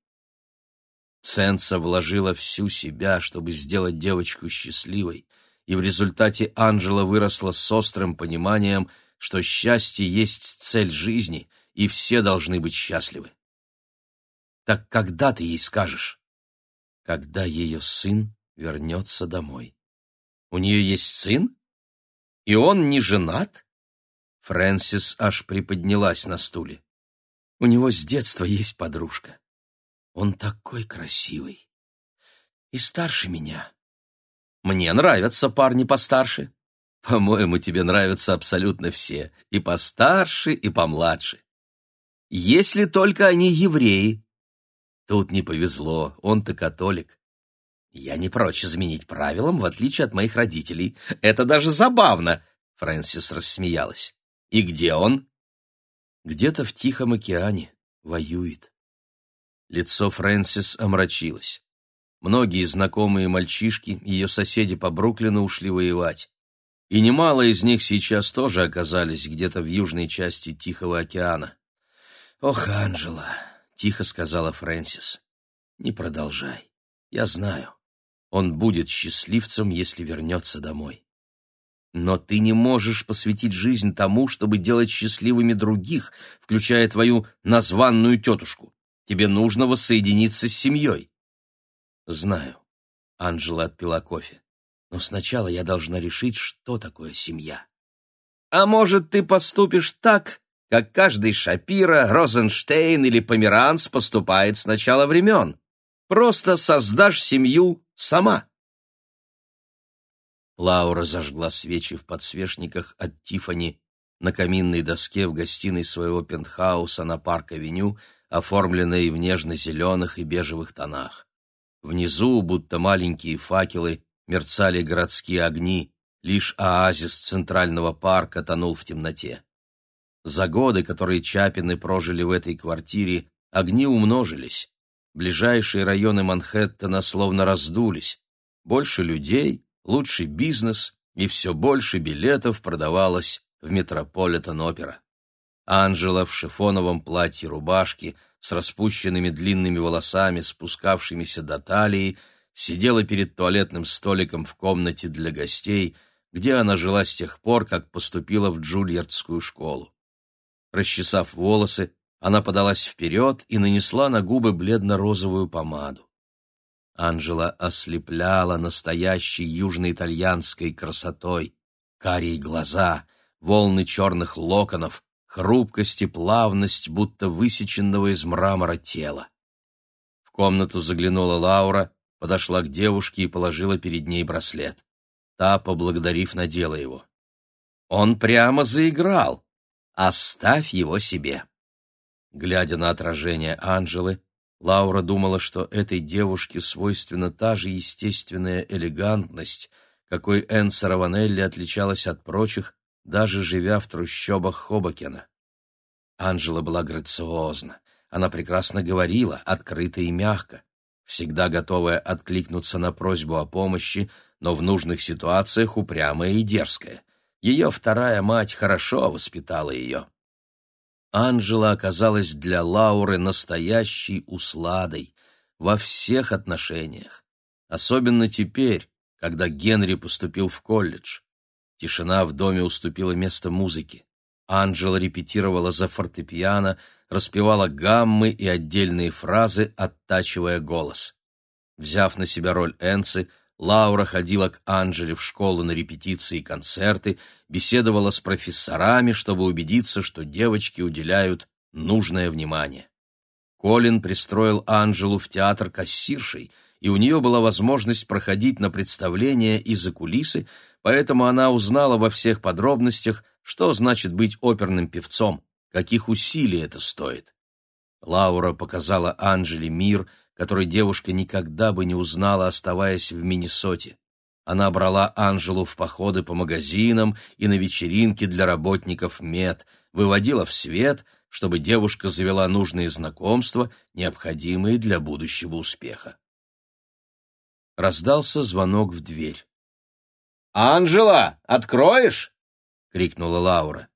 A: Ценса вложила всю себя, чтобы сделать девочку счастливой, и в результате Анжела выросла с острым пониманием, что счастье есть цель жизни, и все должны быть счастливы. Так когда ты ей скажешь? Когда ее сын вернется домой. У нее есть сын? И он не женат? Фрэнсис аж приподнялась на стуле. У него с детства есть подружка. Он такой красивый. И старше меня. Мне нравятся парни постарше. По-моему, тебе нравятся абсолютно все. И постарше, и помладше. Если только они евреи. Тут не повезло, он-то католик. Я не прочь изменить правилам, в отличие от моих родителей. Это даже забавно, Фрэнсис рассмеялась. И где он? Где-то в Тихом океане воюет. Лицо Фрэнсис омрачилось. Многие знакомые мальчишки, ее соседи по Бруклину ушли воевать. И немало из них сейчас тоже оказались где-то в южной части Тихого океана. «Ох, Анжела!» — тихо сказала Фрэнсис. «Не продолжай. Я знаю. Он будет счастливцем, если вернется домой. Но ты не можешь посвятить жизнь тому, чтобы делать счастливыми других, включая твою названную тетушку. Тебе нужно воссоединиться с семьей. Знаю. Анжела отпила кофе. Но сначала я должна решить, что такое семья. А может, ты поступишь так, как каждый Шапира, Розенштейн или Померанц поступает с начала времен. Просто создашь семью сама. Лаура зажгла свечи в подсвечниках от Тифани на каминной доске в гостиной своего пентхауса на Парк-авеню, оформленной в нежно-зеленых и бежевых тонах. Внизу, будто маленькие факелы, мерцали городские огни, лишь оазис центрального парка тонул в темноте. За годы, которые Чапины прожили в этой квартире, огни умножились. Ближайшие районы Манхэттена словно раздулись. Больше людей, лучший бизнес и все больше билетов продавалось в Метрополитен-опера. Анжела в шифоновом платье-рубашке с распущенными длинными волосами, спускавшимися до талии, сидела перед туалетным столиком в комнате для гостей, где она жила с тех пор, как поступила в Джульярдскую школу. Расчесав волосы, она подалась вперед и нанесла на губы бледно-розовую помаду. Анжела ослепляла настоящей южноитальянской красотой. Карие глаза, волны черных локонов, хрупкость и плавность, будто высеченного из мрамора тела. В комнату заглянула Лаура, подошла к девушке и положила перед ней браслет. Та, поблагодарив, надела его. Он прямо заиграл. Оставь его себе. Глядя на отражение Анжелы, Лаура думала, что этой девушке свойственна та же естественная элегантность, какой Энн Сараванелли отличалась от прочих, даже живя в трущобах Хобокена. Анжела была грациозна, она прекрасно говорила, открыто и мягко, всегда готовая откликнуться на просьбу о помощи, но в нужных ситуациях упрямая и дерзкая. Ее вторая мать хорошо воспитала ее. Анжела оказалась для Лауры настоящей усладой во всех отношениях, особенно теперь, когда Генри поступил в колледж. Тишина в доме уступила место музыке. Анжела репетировала за фортепиано, распевала гаммы и отдельные фразы, оттачивая голос. Взяв на себя роль Энсы, Лаура ходила к Анжеле в школу на репетиции и концерты, беседовала с профессорами, чтобы убедиться, что девочки уделяют нужное внимание. Колин пристроил Анжелу в театр кассиршей, и у нее была возможность проходить на представления и за кулисы, поэтому она узнала во всех подробностях, что значит быть оперным певцом, каких усилий это стоит. Лаура показала Анжеле мир — который девушка никогда бы не узнала, оставаясь в Миннесоте. Она брала Анжелу в походы по магазинам и на вечеринки для работников МЕД, выводила в свет, чтобы девушка завела нужные знакомства, необходимые для будущего успеха. Раздался звонок в дверь. «Анжела, откроешь?» — крикнула Лаура.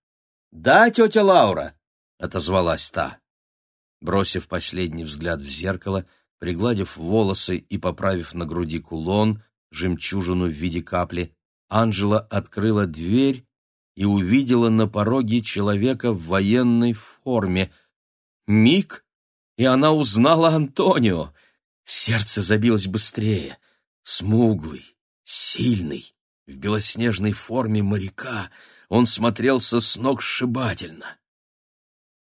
A: «Да, тетя Лаура!» — отозвалась та. Бросив последний взгляд в зеркало, Пригладив волосы и поправив на груди кулон, жемчужину в виде капли, Анжела открыла дверь и увидела на пороге человека в военной форме. Миг, и она узнала Антонио. Сердце забилось быстрее. Смуглый, сильный, В белоснежной форме моряка он смотрелся с ног сшибательно.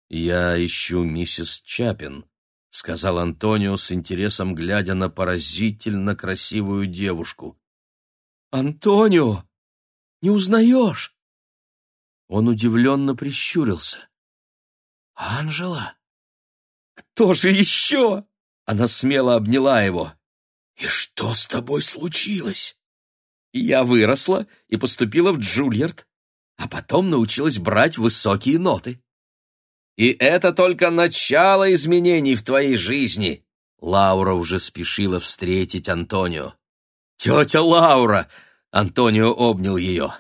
A: «Я ищу миссис Чапин», — сказал Антонио с интересом, глядя на поразительно красивую девушку. «Антонио, не узнаешь?» Он удивленно прищурился. «Анжела?» «Кто же еще?» Она смело обняла его. «И что с тобой случилось?» «Я выросла и поступила в Джульярд, а потом научилась брать высокие ноты». «И это только начало изменений в твоей жизни!» Лаура уже спешила встретить Антонио. «Тетя Лаура!» — Антонио обнял ее.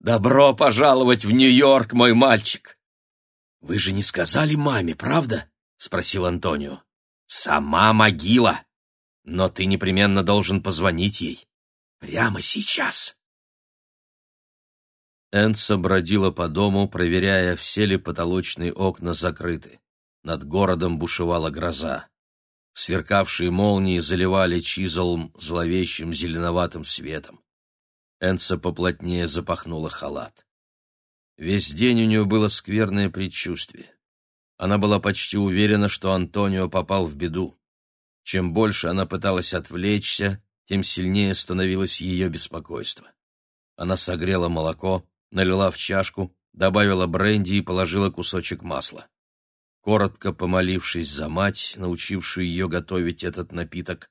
A: «Добро пожаловать в Нью-Йорк, мой мальчик!» «Вы же не сказали маме, правда?» — спросил Антонио. «Сама могила!» но ты непременно должен позвонить ей. Прямо сейчас. Энса бродила по дому, проверяя, все ли потолочные окна закрыты. Над городом бушевала гроза. Сверкавшие молнии заливали Чизолм зловещим зеленоватым светом. Энса поплотнее запахнула халат. Весь день у нее было скверное предчувствие. Она была почти уверена, что Антонио попал в беду. Чем больше она пыталась отвлечься, тем сильнее становилось ее беспокойство. Она согрела молоко, налила в чашку, добавила бренди и положила кусочек масла. Коротко помолившись за мать, научившую ее готовить этот напиток,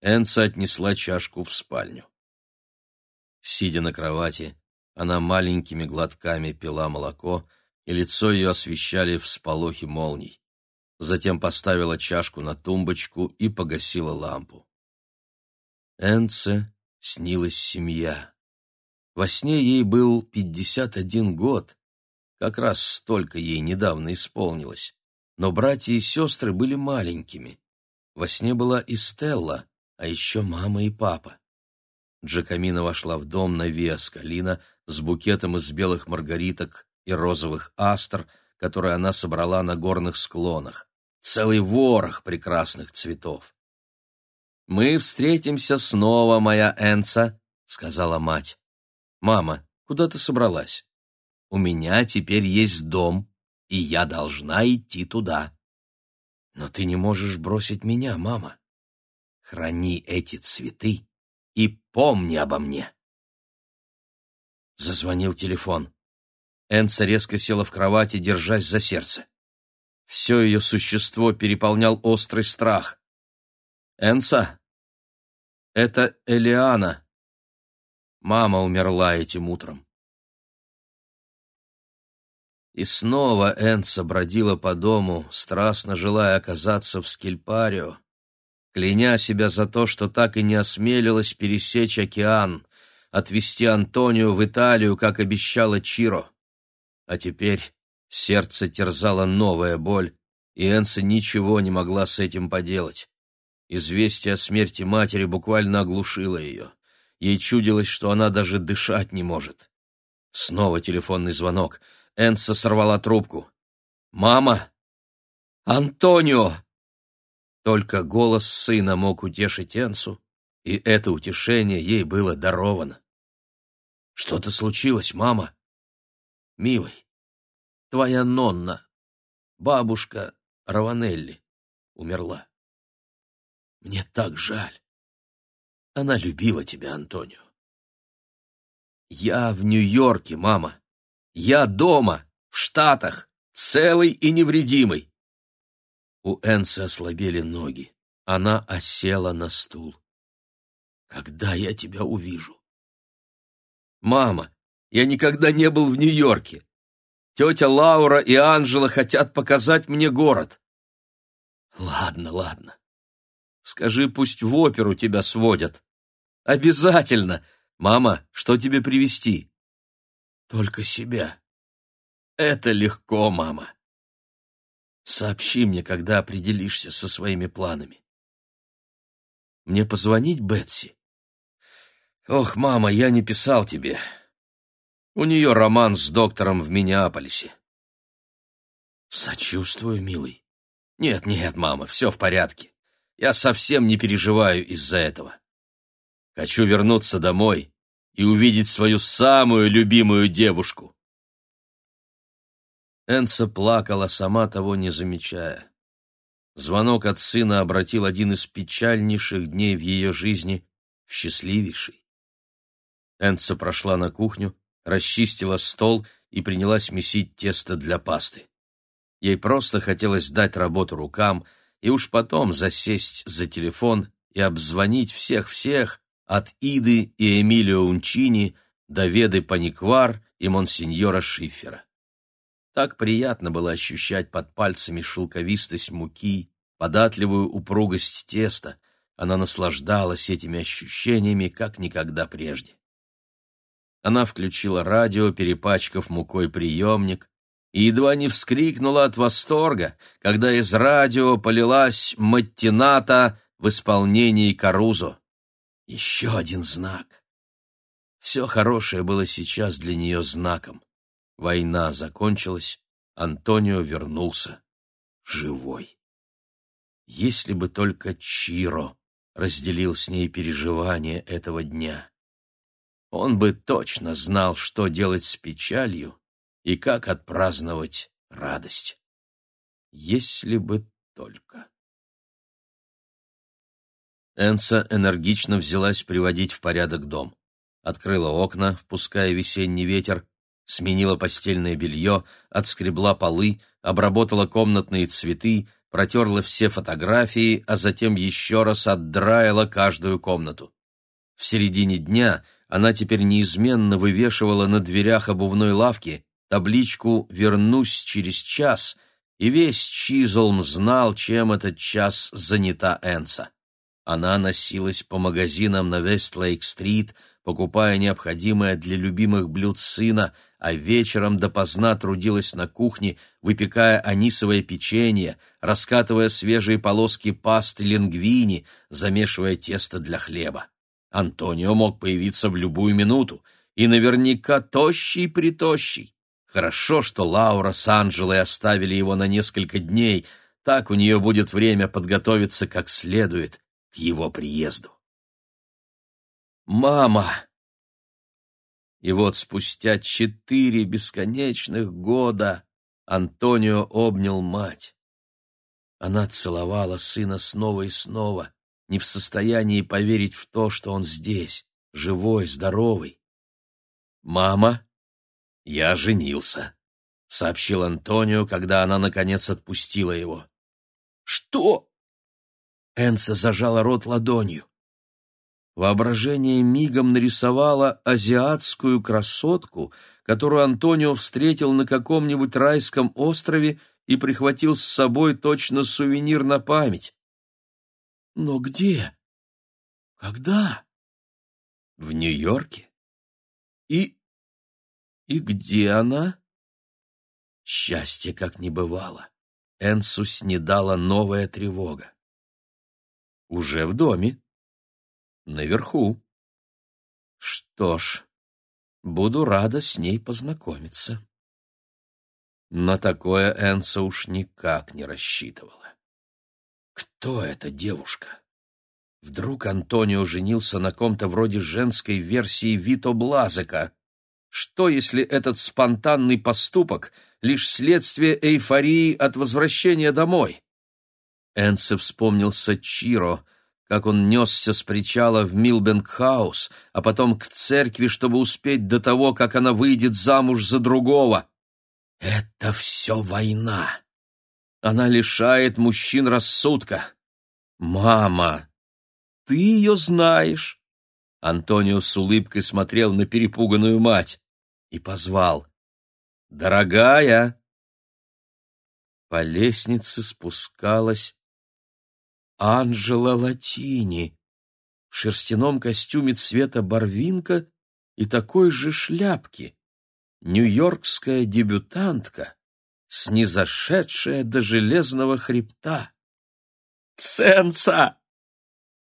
A: Энса отнесла чашку в спальню. Сидя на кровати, она маленькими глотками пила молоко, и лицо ее освещали всполохи молний затем поставила чашку на тумбочку и погасила лампу. Энце снилась семья. Во сне ей был пятьдесят один год, как раз столько ей недавно исполнилось, но братья и сестры были маленькими. Во сне была и Стелла, а еще мама и папа. Джакамина вошла в дом на Виа Скалина с букетом из белых маргариток и розовых астр, которые она собрала на горных склонах целый ворох прекрасных цветов. «Мы встретимся снова, моя Энса», — сказала мать. «Мама, куда ты собралась? У меня теперь есть дом, и я должна идти туда». «Но ты не можешь бросить меня, мама. Храни эти цветы и помни обо мне». Зазвонил телефон. Энса резко села в кровати, держась за сердце. Все ее существо переполнял острый страх. «Энса, это Элиана. Мама умерла этим утром». И снова Энса бродила по дому, страстно желая оказаться в Скильпарио, кляня себя за то, что так и не осмелилась пересечь океан, отвезти Антонио в Италию, как обещала Чиро. А теперь Сердце терзала новая боль, и Энса ничего не могла с этим поделать. Известие о смерти матери буквально оглушило ее. Ей чудилось, что она даже дышать не может. Снова телефонный звонок. Энса сорвала трубку. «Мама! Антонио!» Только голос сына мог утешить Энсу, и это утешение ей было даровано. «Что-то случилось, мама?» «Милый, твоя Нонна, бабушка Раванелли, умерла. Мне так жаль. Она любила тебя, Антонио. Я в Нью-Йорке, мама. Я дома, в Штатах, целый и невредимый. У Энсы ослабели ноги. Она осела на стул. Когда я тебя увижу? Мама, я никогда не был в Нью-Йорке. Тетя Лаура и Анжела хотят показать мне город. Ладно, ладно. Скажи, пусть в оперу тебя сводят. Обязательно. Мама, что тебе привезти? Только себя. Это легко, мама. Сообщи мне, когда определишься со своими планами. Мне позвонить Бетси? Ох, мама, я не писал тебе. У нее роман с доктором в Миннеаполисе. Сочувствую, милый. Нет, нет, мама, все в порядке. Я совсем не переживаю из-за этого. Хочу вернуться домой и увидеть свою самую любимую девушку. Энса плакала, сама того не замечая. Звонок от сына обратил один из печальнейших дней в ее жизни в счастливейший. Энса прошла на кухню, расчистила стол и принялась месить тесто для пасты. Ей просто хотелось дать работу рукам и уж потом засесть за телефон и обзвонить всех-всех, от Иды и Эмилио Унчини до Веды Паниквар и Монсеньора Шифера. Так приятно было ощущать под пальцами шелковистость муки, податливую упругость теста. Она наслаждалась этими ощущениями, как никогда прежде. Она включила радио, перепачкав мукой приемник, и едва не вскрикнула от восторга, когда из радио полилась маттината в исполнении Карузо. Еще один знак. Все хорошее было сейчас для нее знаком. Война закончилась, Антонио вернулся живой. Если бы только Чиро разделил с ней переживания этого дня. Он бы точно знал, что делать с печалью и как отпраздновать радость. Если бы только. Энса энергично взялась приводить в порядок дом. Открыла окна, впуская весенний ветер, сменила постельное белье, отскребла полы, обработала комнатные цветы, протерла все фотографии, а затем еще раз отдраила каждую комнату. В середине дня она теперь неизменно вывешивала на дверях обувной лавки табличку «Вернусь через час», и весь Чизолм знал, чем этот час занята Энса. Она носилась по магазинам на Вестлейк-стрит, покупая необходимое для любимых блюд сына, а вечером допоздна трудилась на кухне, выпекая анисовое печенье, раскатывая свежие полоски пасты лингвини, замешивая тесто для хлеба. Антонио мог появиться в любую минуту, и наверняка тощий-притощий. Хорошо, что Лаура с Анджелой оставили его на несколько дней, так у нее будет время подготовиться как следует к его приезду. «Мама!» И вот спустя четыре бесконечных года Антонио обнял мать. Она целовала сына снова и снова, не в состоянии поверить в то, что он здесь, живой, здоровый. «Мама, я женился», — сообщил Антонио, когда она, наконец, отпустила его. «Что?» Энса зажала рот ладонью. Воображение мигом нарисовало азиатскую красотку, которую Антонио встретил на каком-нибудь райском острове и прихватил с собой точно сувенир на память. Но где? Когда? В Нью-Йорке. И... и где она? Счастье как не бывало. Энсу снедала новая тревога. Уже в доме. Наверху. Что ж, буду рада с ней познакомиться. На такое Энса уж никак не рассчитывала. Кто эта девушка? Вдруг Антонио женился на ком-то вроде женской версии Вито Блазека? Что, если этот спонтанный поступок — лишь следствие эйфории от возвращения домой? Энце вспомнился Чиро, как он несся с причала в Милбенг-хаус, а потом к церкви, чтобы успеть до того, как она выйдет замуж за другого. Это все война. Она лишает мужчин рассудка. «Мама, ты ее знаешь!» Антонио с улыбкой смотрел на перепуганную мать и позвал. «Дорогая!» По лестнице спускалась Анжела Латини в шерстяном костюме цвета барвинка и такой же шляпке. Нью-Йоркская дебютантка, снизошедшая до железного хребта. «Ценца!»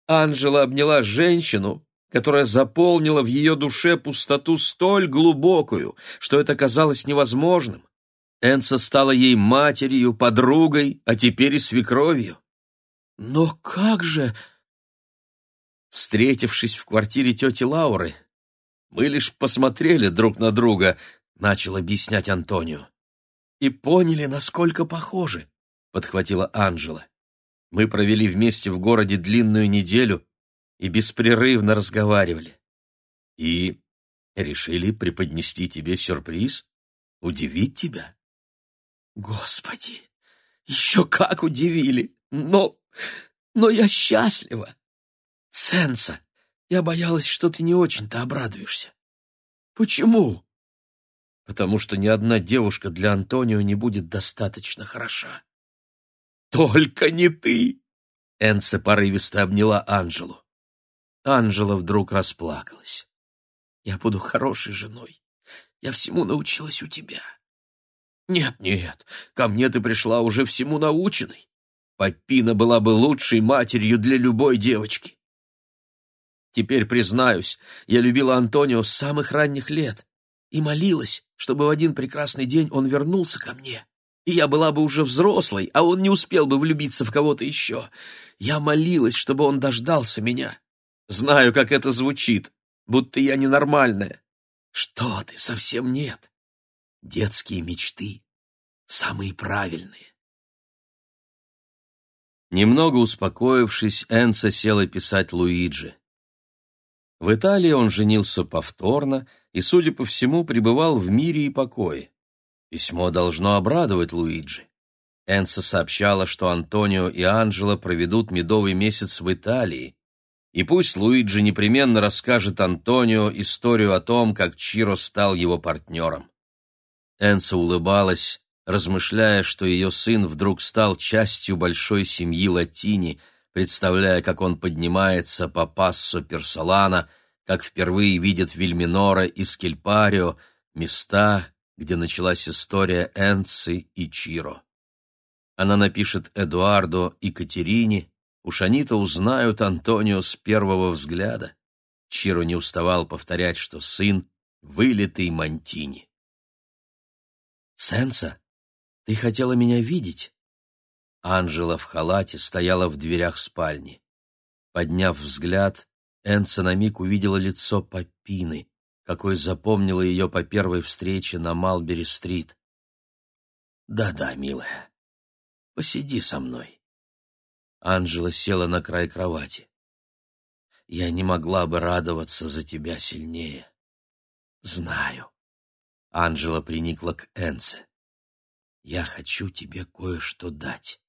A: Анжела обняла женщину, которая заполнила в ее душе пустоту столь глубокую, что это казалось невозможным. Энса стала ей матерью, подругой, а теперь и свекровью. Но как же... Встретившись в квартире тети Лауры, Мы лишь посмотрели друг на друга, начал объяснять Антонио. И поняли, насколько похожи, подхватила Анжела. Мы провели вместе в городе длинную неделю и беспрерывно разговаривали. И решили преподнести тебе сюрприз, удивить тебя. Господи, еще как удивили! Но... но я счастлива! Ценса, я боялась, что ты не очень-то обрадуешься. Почему? Потому что ни одна девушка для Антонио не будет достаточно хороша. Только не ты! Энса порывисто обняла Анжелу. Анжела вдруг расплакалась. Я буду хорошей женой. Я всему научилась у тебя. Нет, нет, ко мне ты пришла уже всему наученной. Папина была бы лучшей матерью для любой девочки. Теперь признаюсь, я любила Антонио с самых ранних лет и молилась, чтобы в один прекрасный день он вернулся ко мне, и я была бы уже взрослой, а он не успел бы влюбиться в кого-то еще. Я молилась, чтобы он дождался меня. Знаю, как это звучит, будто я ненормальная. Что ты, совсем нет. Детские мечты самые правильные. Немного успокоившись, Энса села писать Луиджи. В Италии он женился повторно и, судя по всему, пребывал в мире и покое. Письмо должно обрадовать Луиджи. Энса сообщала, что Антонио и Анджело проведут медовый месяц в Италии, и пусть Луиджи непременно расскажет Антонио историю о том, как Чиро стал его партнером. Энса улыбалась, размышляя, что ее сын вдруг стал частью большой семьи Латини — представляя, как он поднимается по пассо Персолана, как впервые видит Вильминора и Скельпарио, места, где началась история Энци и Чиро. Она напишет Эдуардо и Катерине, уж они-то узнают Антонио с первого взгляда. Чиро не уставал повторять, что сын — вылитый Мантини. «Сенса, ты хотела меня видеть?» Анжела в халате стояла в дверях спальни. Подняв взгляд, Энса на миг увидела лицо Папины, какой запомнила ее по первой встрече на Малбери-стрит. «Да-да, милая, посиди со мной». Анжела села на край кровати. «Я не могла бы радоваться за тебя сильнее». «Знаю». Анжела приникла к Энсе. «Я хочу тебе кое-что дать».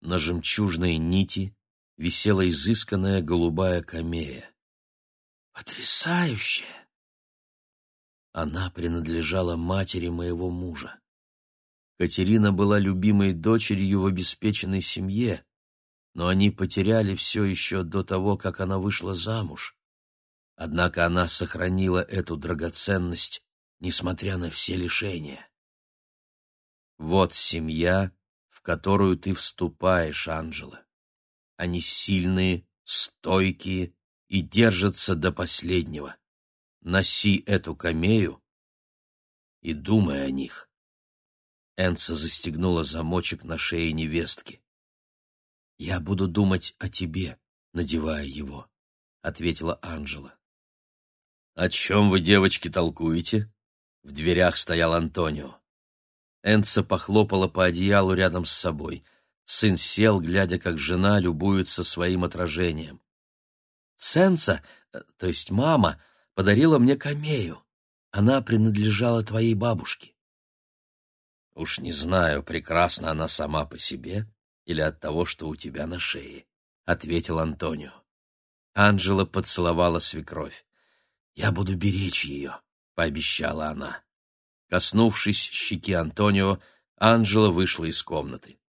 A: На жемчужной нити висела изысканная голубая камея. Потрясающая! Она принадлежала матери моего мужа. Катерина была любимой дочерью в обеспеченной семье, но они потеряли все еще до того, как она вышла замуж. Однако она сохранила эту драгоценность, несмотря на все лишения. Вот семья, которую ты вступаешь, Анжела. Они сильные, стойкие и держатся до последнего. Носи эту камею и думай о них. Энса застегнула замочек на шее невестки. «Я буду думать о тебе, надевая его», — ответила Анжела. «О чем вы, девочки, толкуете?» В дверях стоял Антонио. Энца похлопала по одеялу рядом с собой. Сын сел, глядя, как жена любуется своим отражением. «Ценца, э, то есть мама, подарила мне камею. Она принадлежала твоей бабушке». «Уж не знаю, прекрасна она сама по себе или от того, что у тебя на шее», — ответил Антонио. Анжела поцеловала свекровь. «Я буду беречь ее», — пообещала она. Коснувшись щеки Антонио, Анжела вышла из комнаты.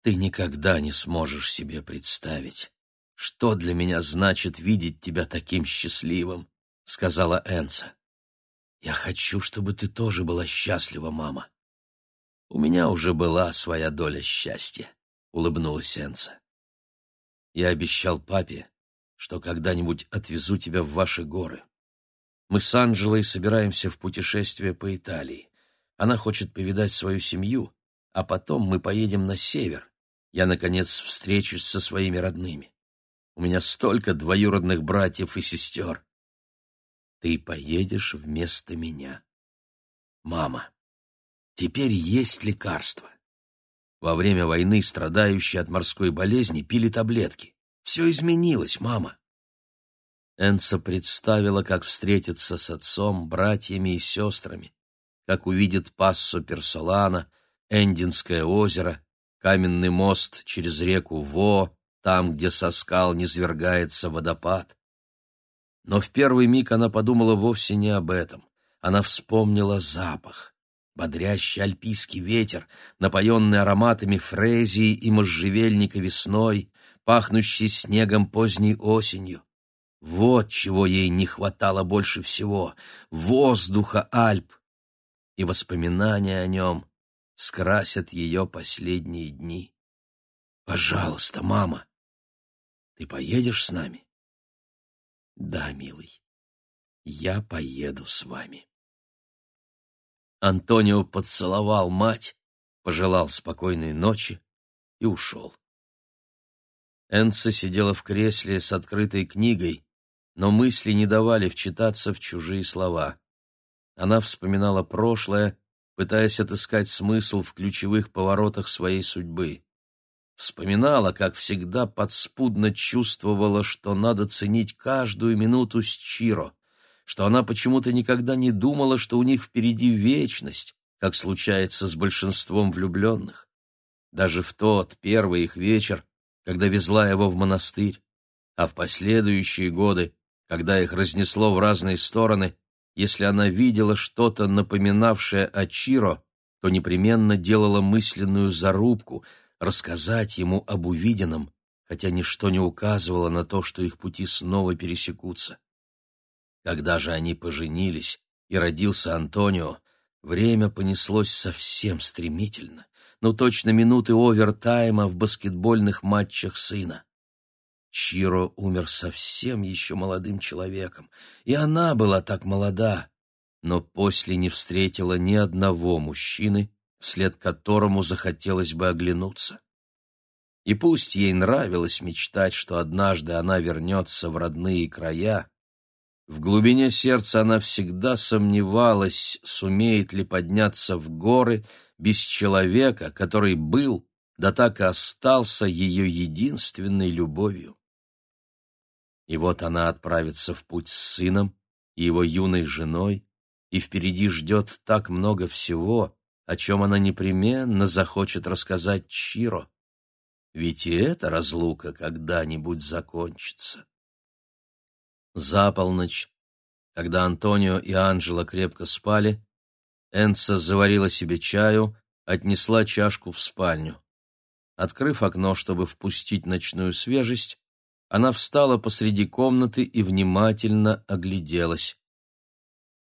A: «Ты никогда не сможешь себе представить, что для меня значит видеть тебя таким счастливым», — сказала Энса. «Я хочу, чтобы ты тоже была счастлива, мама». «У меня уже была своя доля счастья», — улыбнулась Энса. «Я обещал папе, что когда-нибудь отвезу тебя в ваши горы. Мы с Анджелой собираемся в путешествие по Италии. Она хочет повидать свою семью, а потом мы поедем на север. Я, наконец, встречусь со своими родными. У меня столько двоюродных братьев и сестер. Ты поедешь вместо меня. Мама, теперь есть лекарство. Во время войны страдающие от морской болезни пили таблетки. Все изменилось, мама. Энса представила, как встретится с отцом, братьями и сестрами, как увидит Пассо Персолана, Эндинское озеро, каменный мост через реку Во, там, где со скал низвергается водопад. Но в первый миг она подумала вовсе не об этом. Она вспомнила запах. Бодрящий альпийский ветер, напоенный ароматами фрезии и можжевельника весной, пахнущий снегом поздней осенью. Вот чего ей не хватало больше всего — воздуха Альп. И воспоминания о нем скрасят ее последние дни. Пожалуйста, мама, ты поедешь с нами? Да, милый, я поеду с вами. Антонио поцеловал мать, пожелал спокойной ночи и ушел. Энса сидела в кресле с открытой книгой, но мысли не давали вчитаться в чужие слова. Она вспоминала прошлое, пытаясь отыскать смысл в ключевых поворотах своей судьбы. Вспоминала, как всегда подспудно чувствовала, что надо ценить каждую минуту с Чиро, что она почему-то никогда не думала, что у них впереди вечность, как случается с большинством влюбленных. Даже в тот первый их вечер, когда везла его в монастырь, а в последующие годы, когда их разнесло в разные стороны, если она видела что-то, напоминавшее о Чиро, то непременно делала мысленную зарубку рассказать ему об увиденном, хотя ничто не указывало на то, что их пути снова пересекутся. Когда же они поженились и родился Антонио, время понеслось совсем стремительно, ну точно минуты овертайма в баскетбольных матчах сына. Чиро умер совсем еще молодым человеком, и она была так молода, но после не встретила ни одного мужчины, вслед которому захотелось бы оглянуться. И пусть ей нравилось мечтать, что однажды она вернется в родные края, в глубине сердца она всегда сомневалась, сумеет ли подняться в горы без человека, который был, да так и остался ее единственной любовью. И вот она отправится в путь с сыном и его юной женой, и впереди ждет так много всего, о чем она непременно захочет рассказать Чиро. Ведь и эта разлука когда-нибудь закончится. За полночь, когда Антонио и Анжела крепко спали, Энса заварила себе чаю, отнесла чашку в спальню. Открыв окно, чтобы впустить ночную свежесть, она встала посреди комнаты и внимательно огляделась.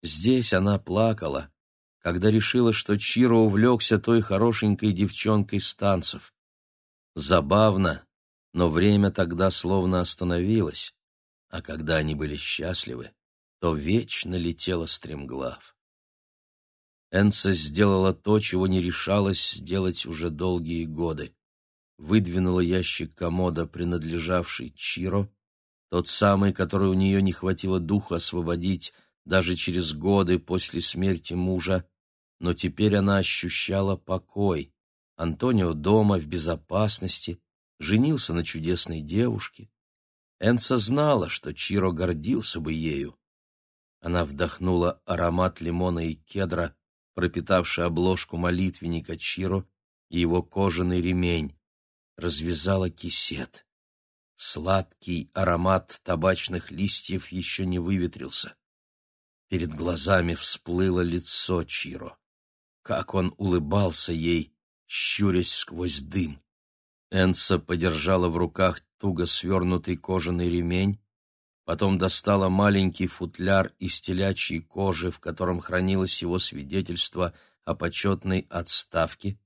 A: Здесь она плакала, когда решила, что Чиро увлекся той хорошенькой девчонкой с танцев. Забавно, но время тогда словно остановилось, а когда они были счастливы, то вечно летела стремглав. Энса сделала то, чего не решалась сделать уже долгие годы выдвинула ящик комода, принадлежавший Чиро, тот самый, который у нее не хватило духу освободить даже через годы после смерти мужа, но теперь она ощущала покой. Антонио дома, в безопасности, женился на чудесной девушке. Энса знала, что Чиро гордился бы ею. Она вдохнула аромат лимона и кедра, пропитавший обложку молитвенника Чиро и его кожаный ремень развязала кисет. Сладкий аромат табачных листьев еще не выветрился. Перед глазами всплыло лицо Чиро. Как он улыбался ей, щурясь сквозь дым. Энса подержала в руках туго свернутый кожаный ремень, потом достала маленький футляр из телячьей кожи, в котором хранилось его свидетельство о почетной отставке,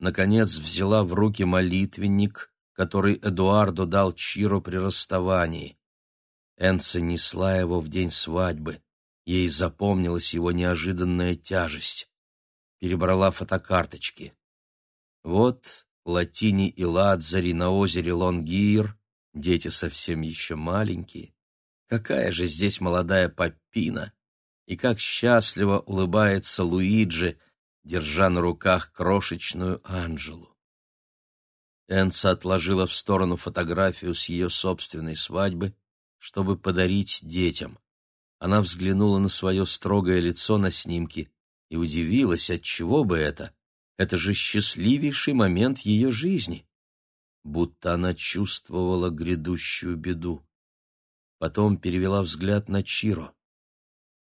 A: наконец взяла в руки молитвенник, который Эдуардо дал Чиро при расставании. Энца несла его в день свадьбы. Ей запомнилась его неожиданная тяжесть. Перебрала фотокарточки. Вот Латини и Ладзари на озере Лонгир, дети совсем еще маленькие. Какая же здесь молодая Пина, и как счастливо улыбается Луиджи, держа на руках крошечную Анжелу. Энса отложила в сторону фотографию с ее собственной свадьбы, чтобы подарить детям. Она взглянула на свое строгое лицо на снимке и удивилась, от чего бы это. Это же счастливейший момент ее жизни. Будто она чувствовала грядущую беду. Потом перевела взгляд на Чиро.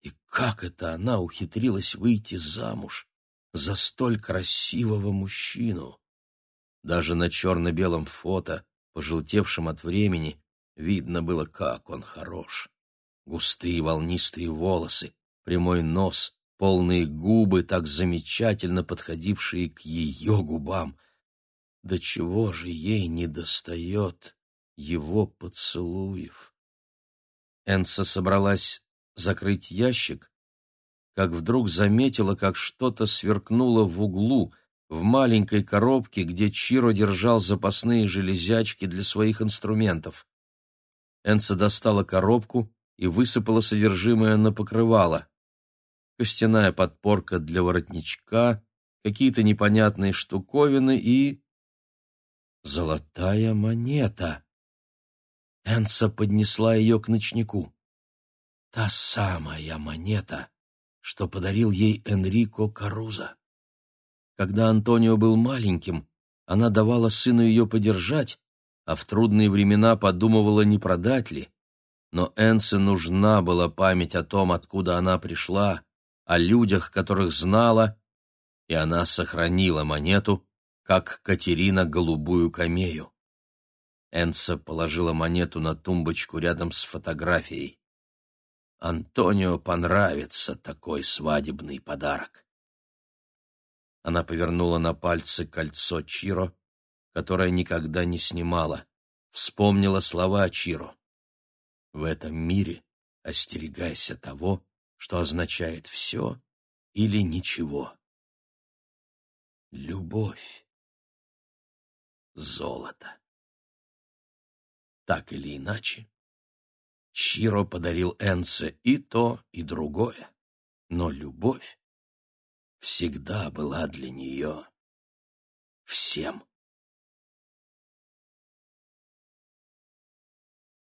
A: И как это она ухитрилась выйти замуж за столь красивого мужчину? Даже на черно-белом фото, пожелтевшем от времени, видно было, как он хорош. Густые волнистые волосы, прямой нос, полные губы, так замечательно подходившие к ее губам. До чего же ей не достает его поцелуев? Энса собралась закрыть ящик, как вдруг заметила, как что-то сверкнуло в углу, в маленькой коробке, где Чиро держал запасные железячки для своих инструментов. Энса достала коробку и высыпала содержимое на покрывало. Костяная подпорка для воротничка, какие-то непонятные штуковины и... Золотая монета. Энса поднесла ее к ночнику. Та самая монета, что подарил ей Энрико Каруза. Когда Антонио был маленьким, она давала сыну ее подержать, а в трудные времена подумывала, не продать ли. Но Энсе нужна была память о том, откуда она пришла, о людях, которых знала, и она сохранила монету, как Катерина голубую камею. Энса положила монету на тумбочку рядом с фотографией. Антонио понравится такой свадебный подарок. Она повернула на пальце кольцо Чиро, которое никогда не снимала. Вспомнила слова Чиро. «В этом мире остерегайся того, что означает все или ничего. Любовь. Золото. Так или иначе, Чиро подарил Энсе и то, и другое, но любовь всегда была для нее всем.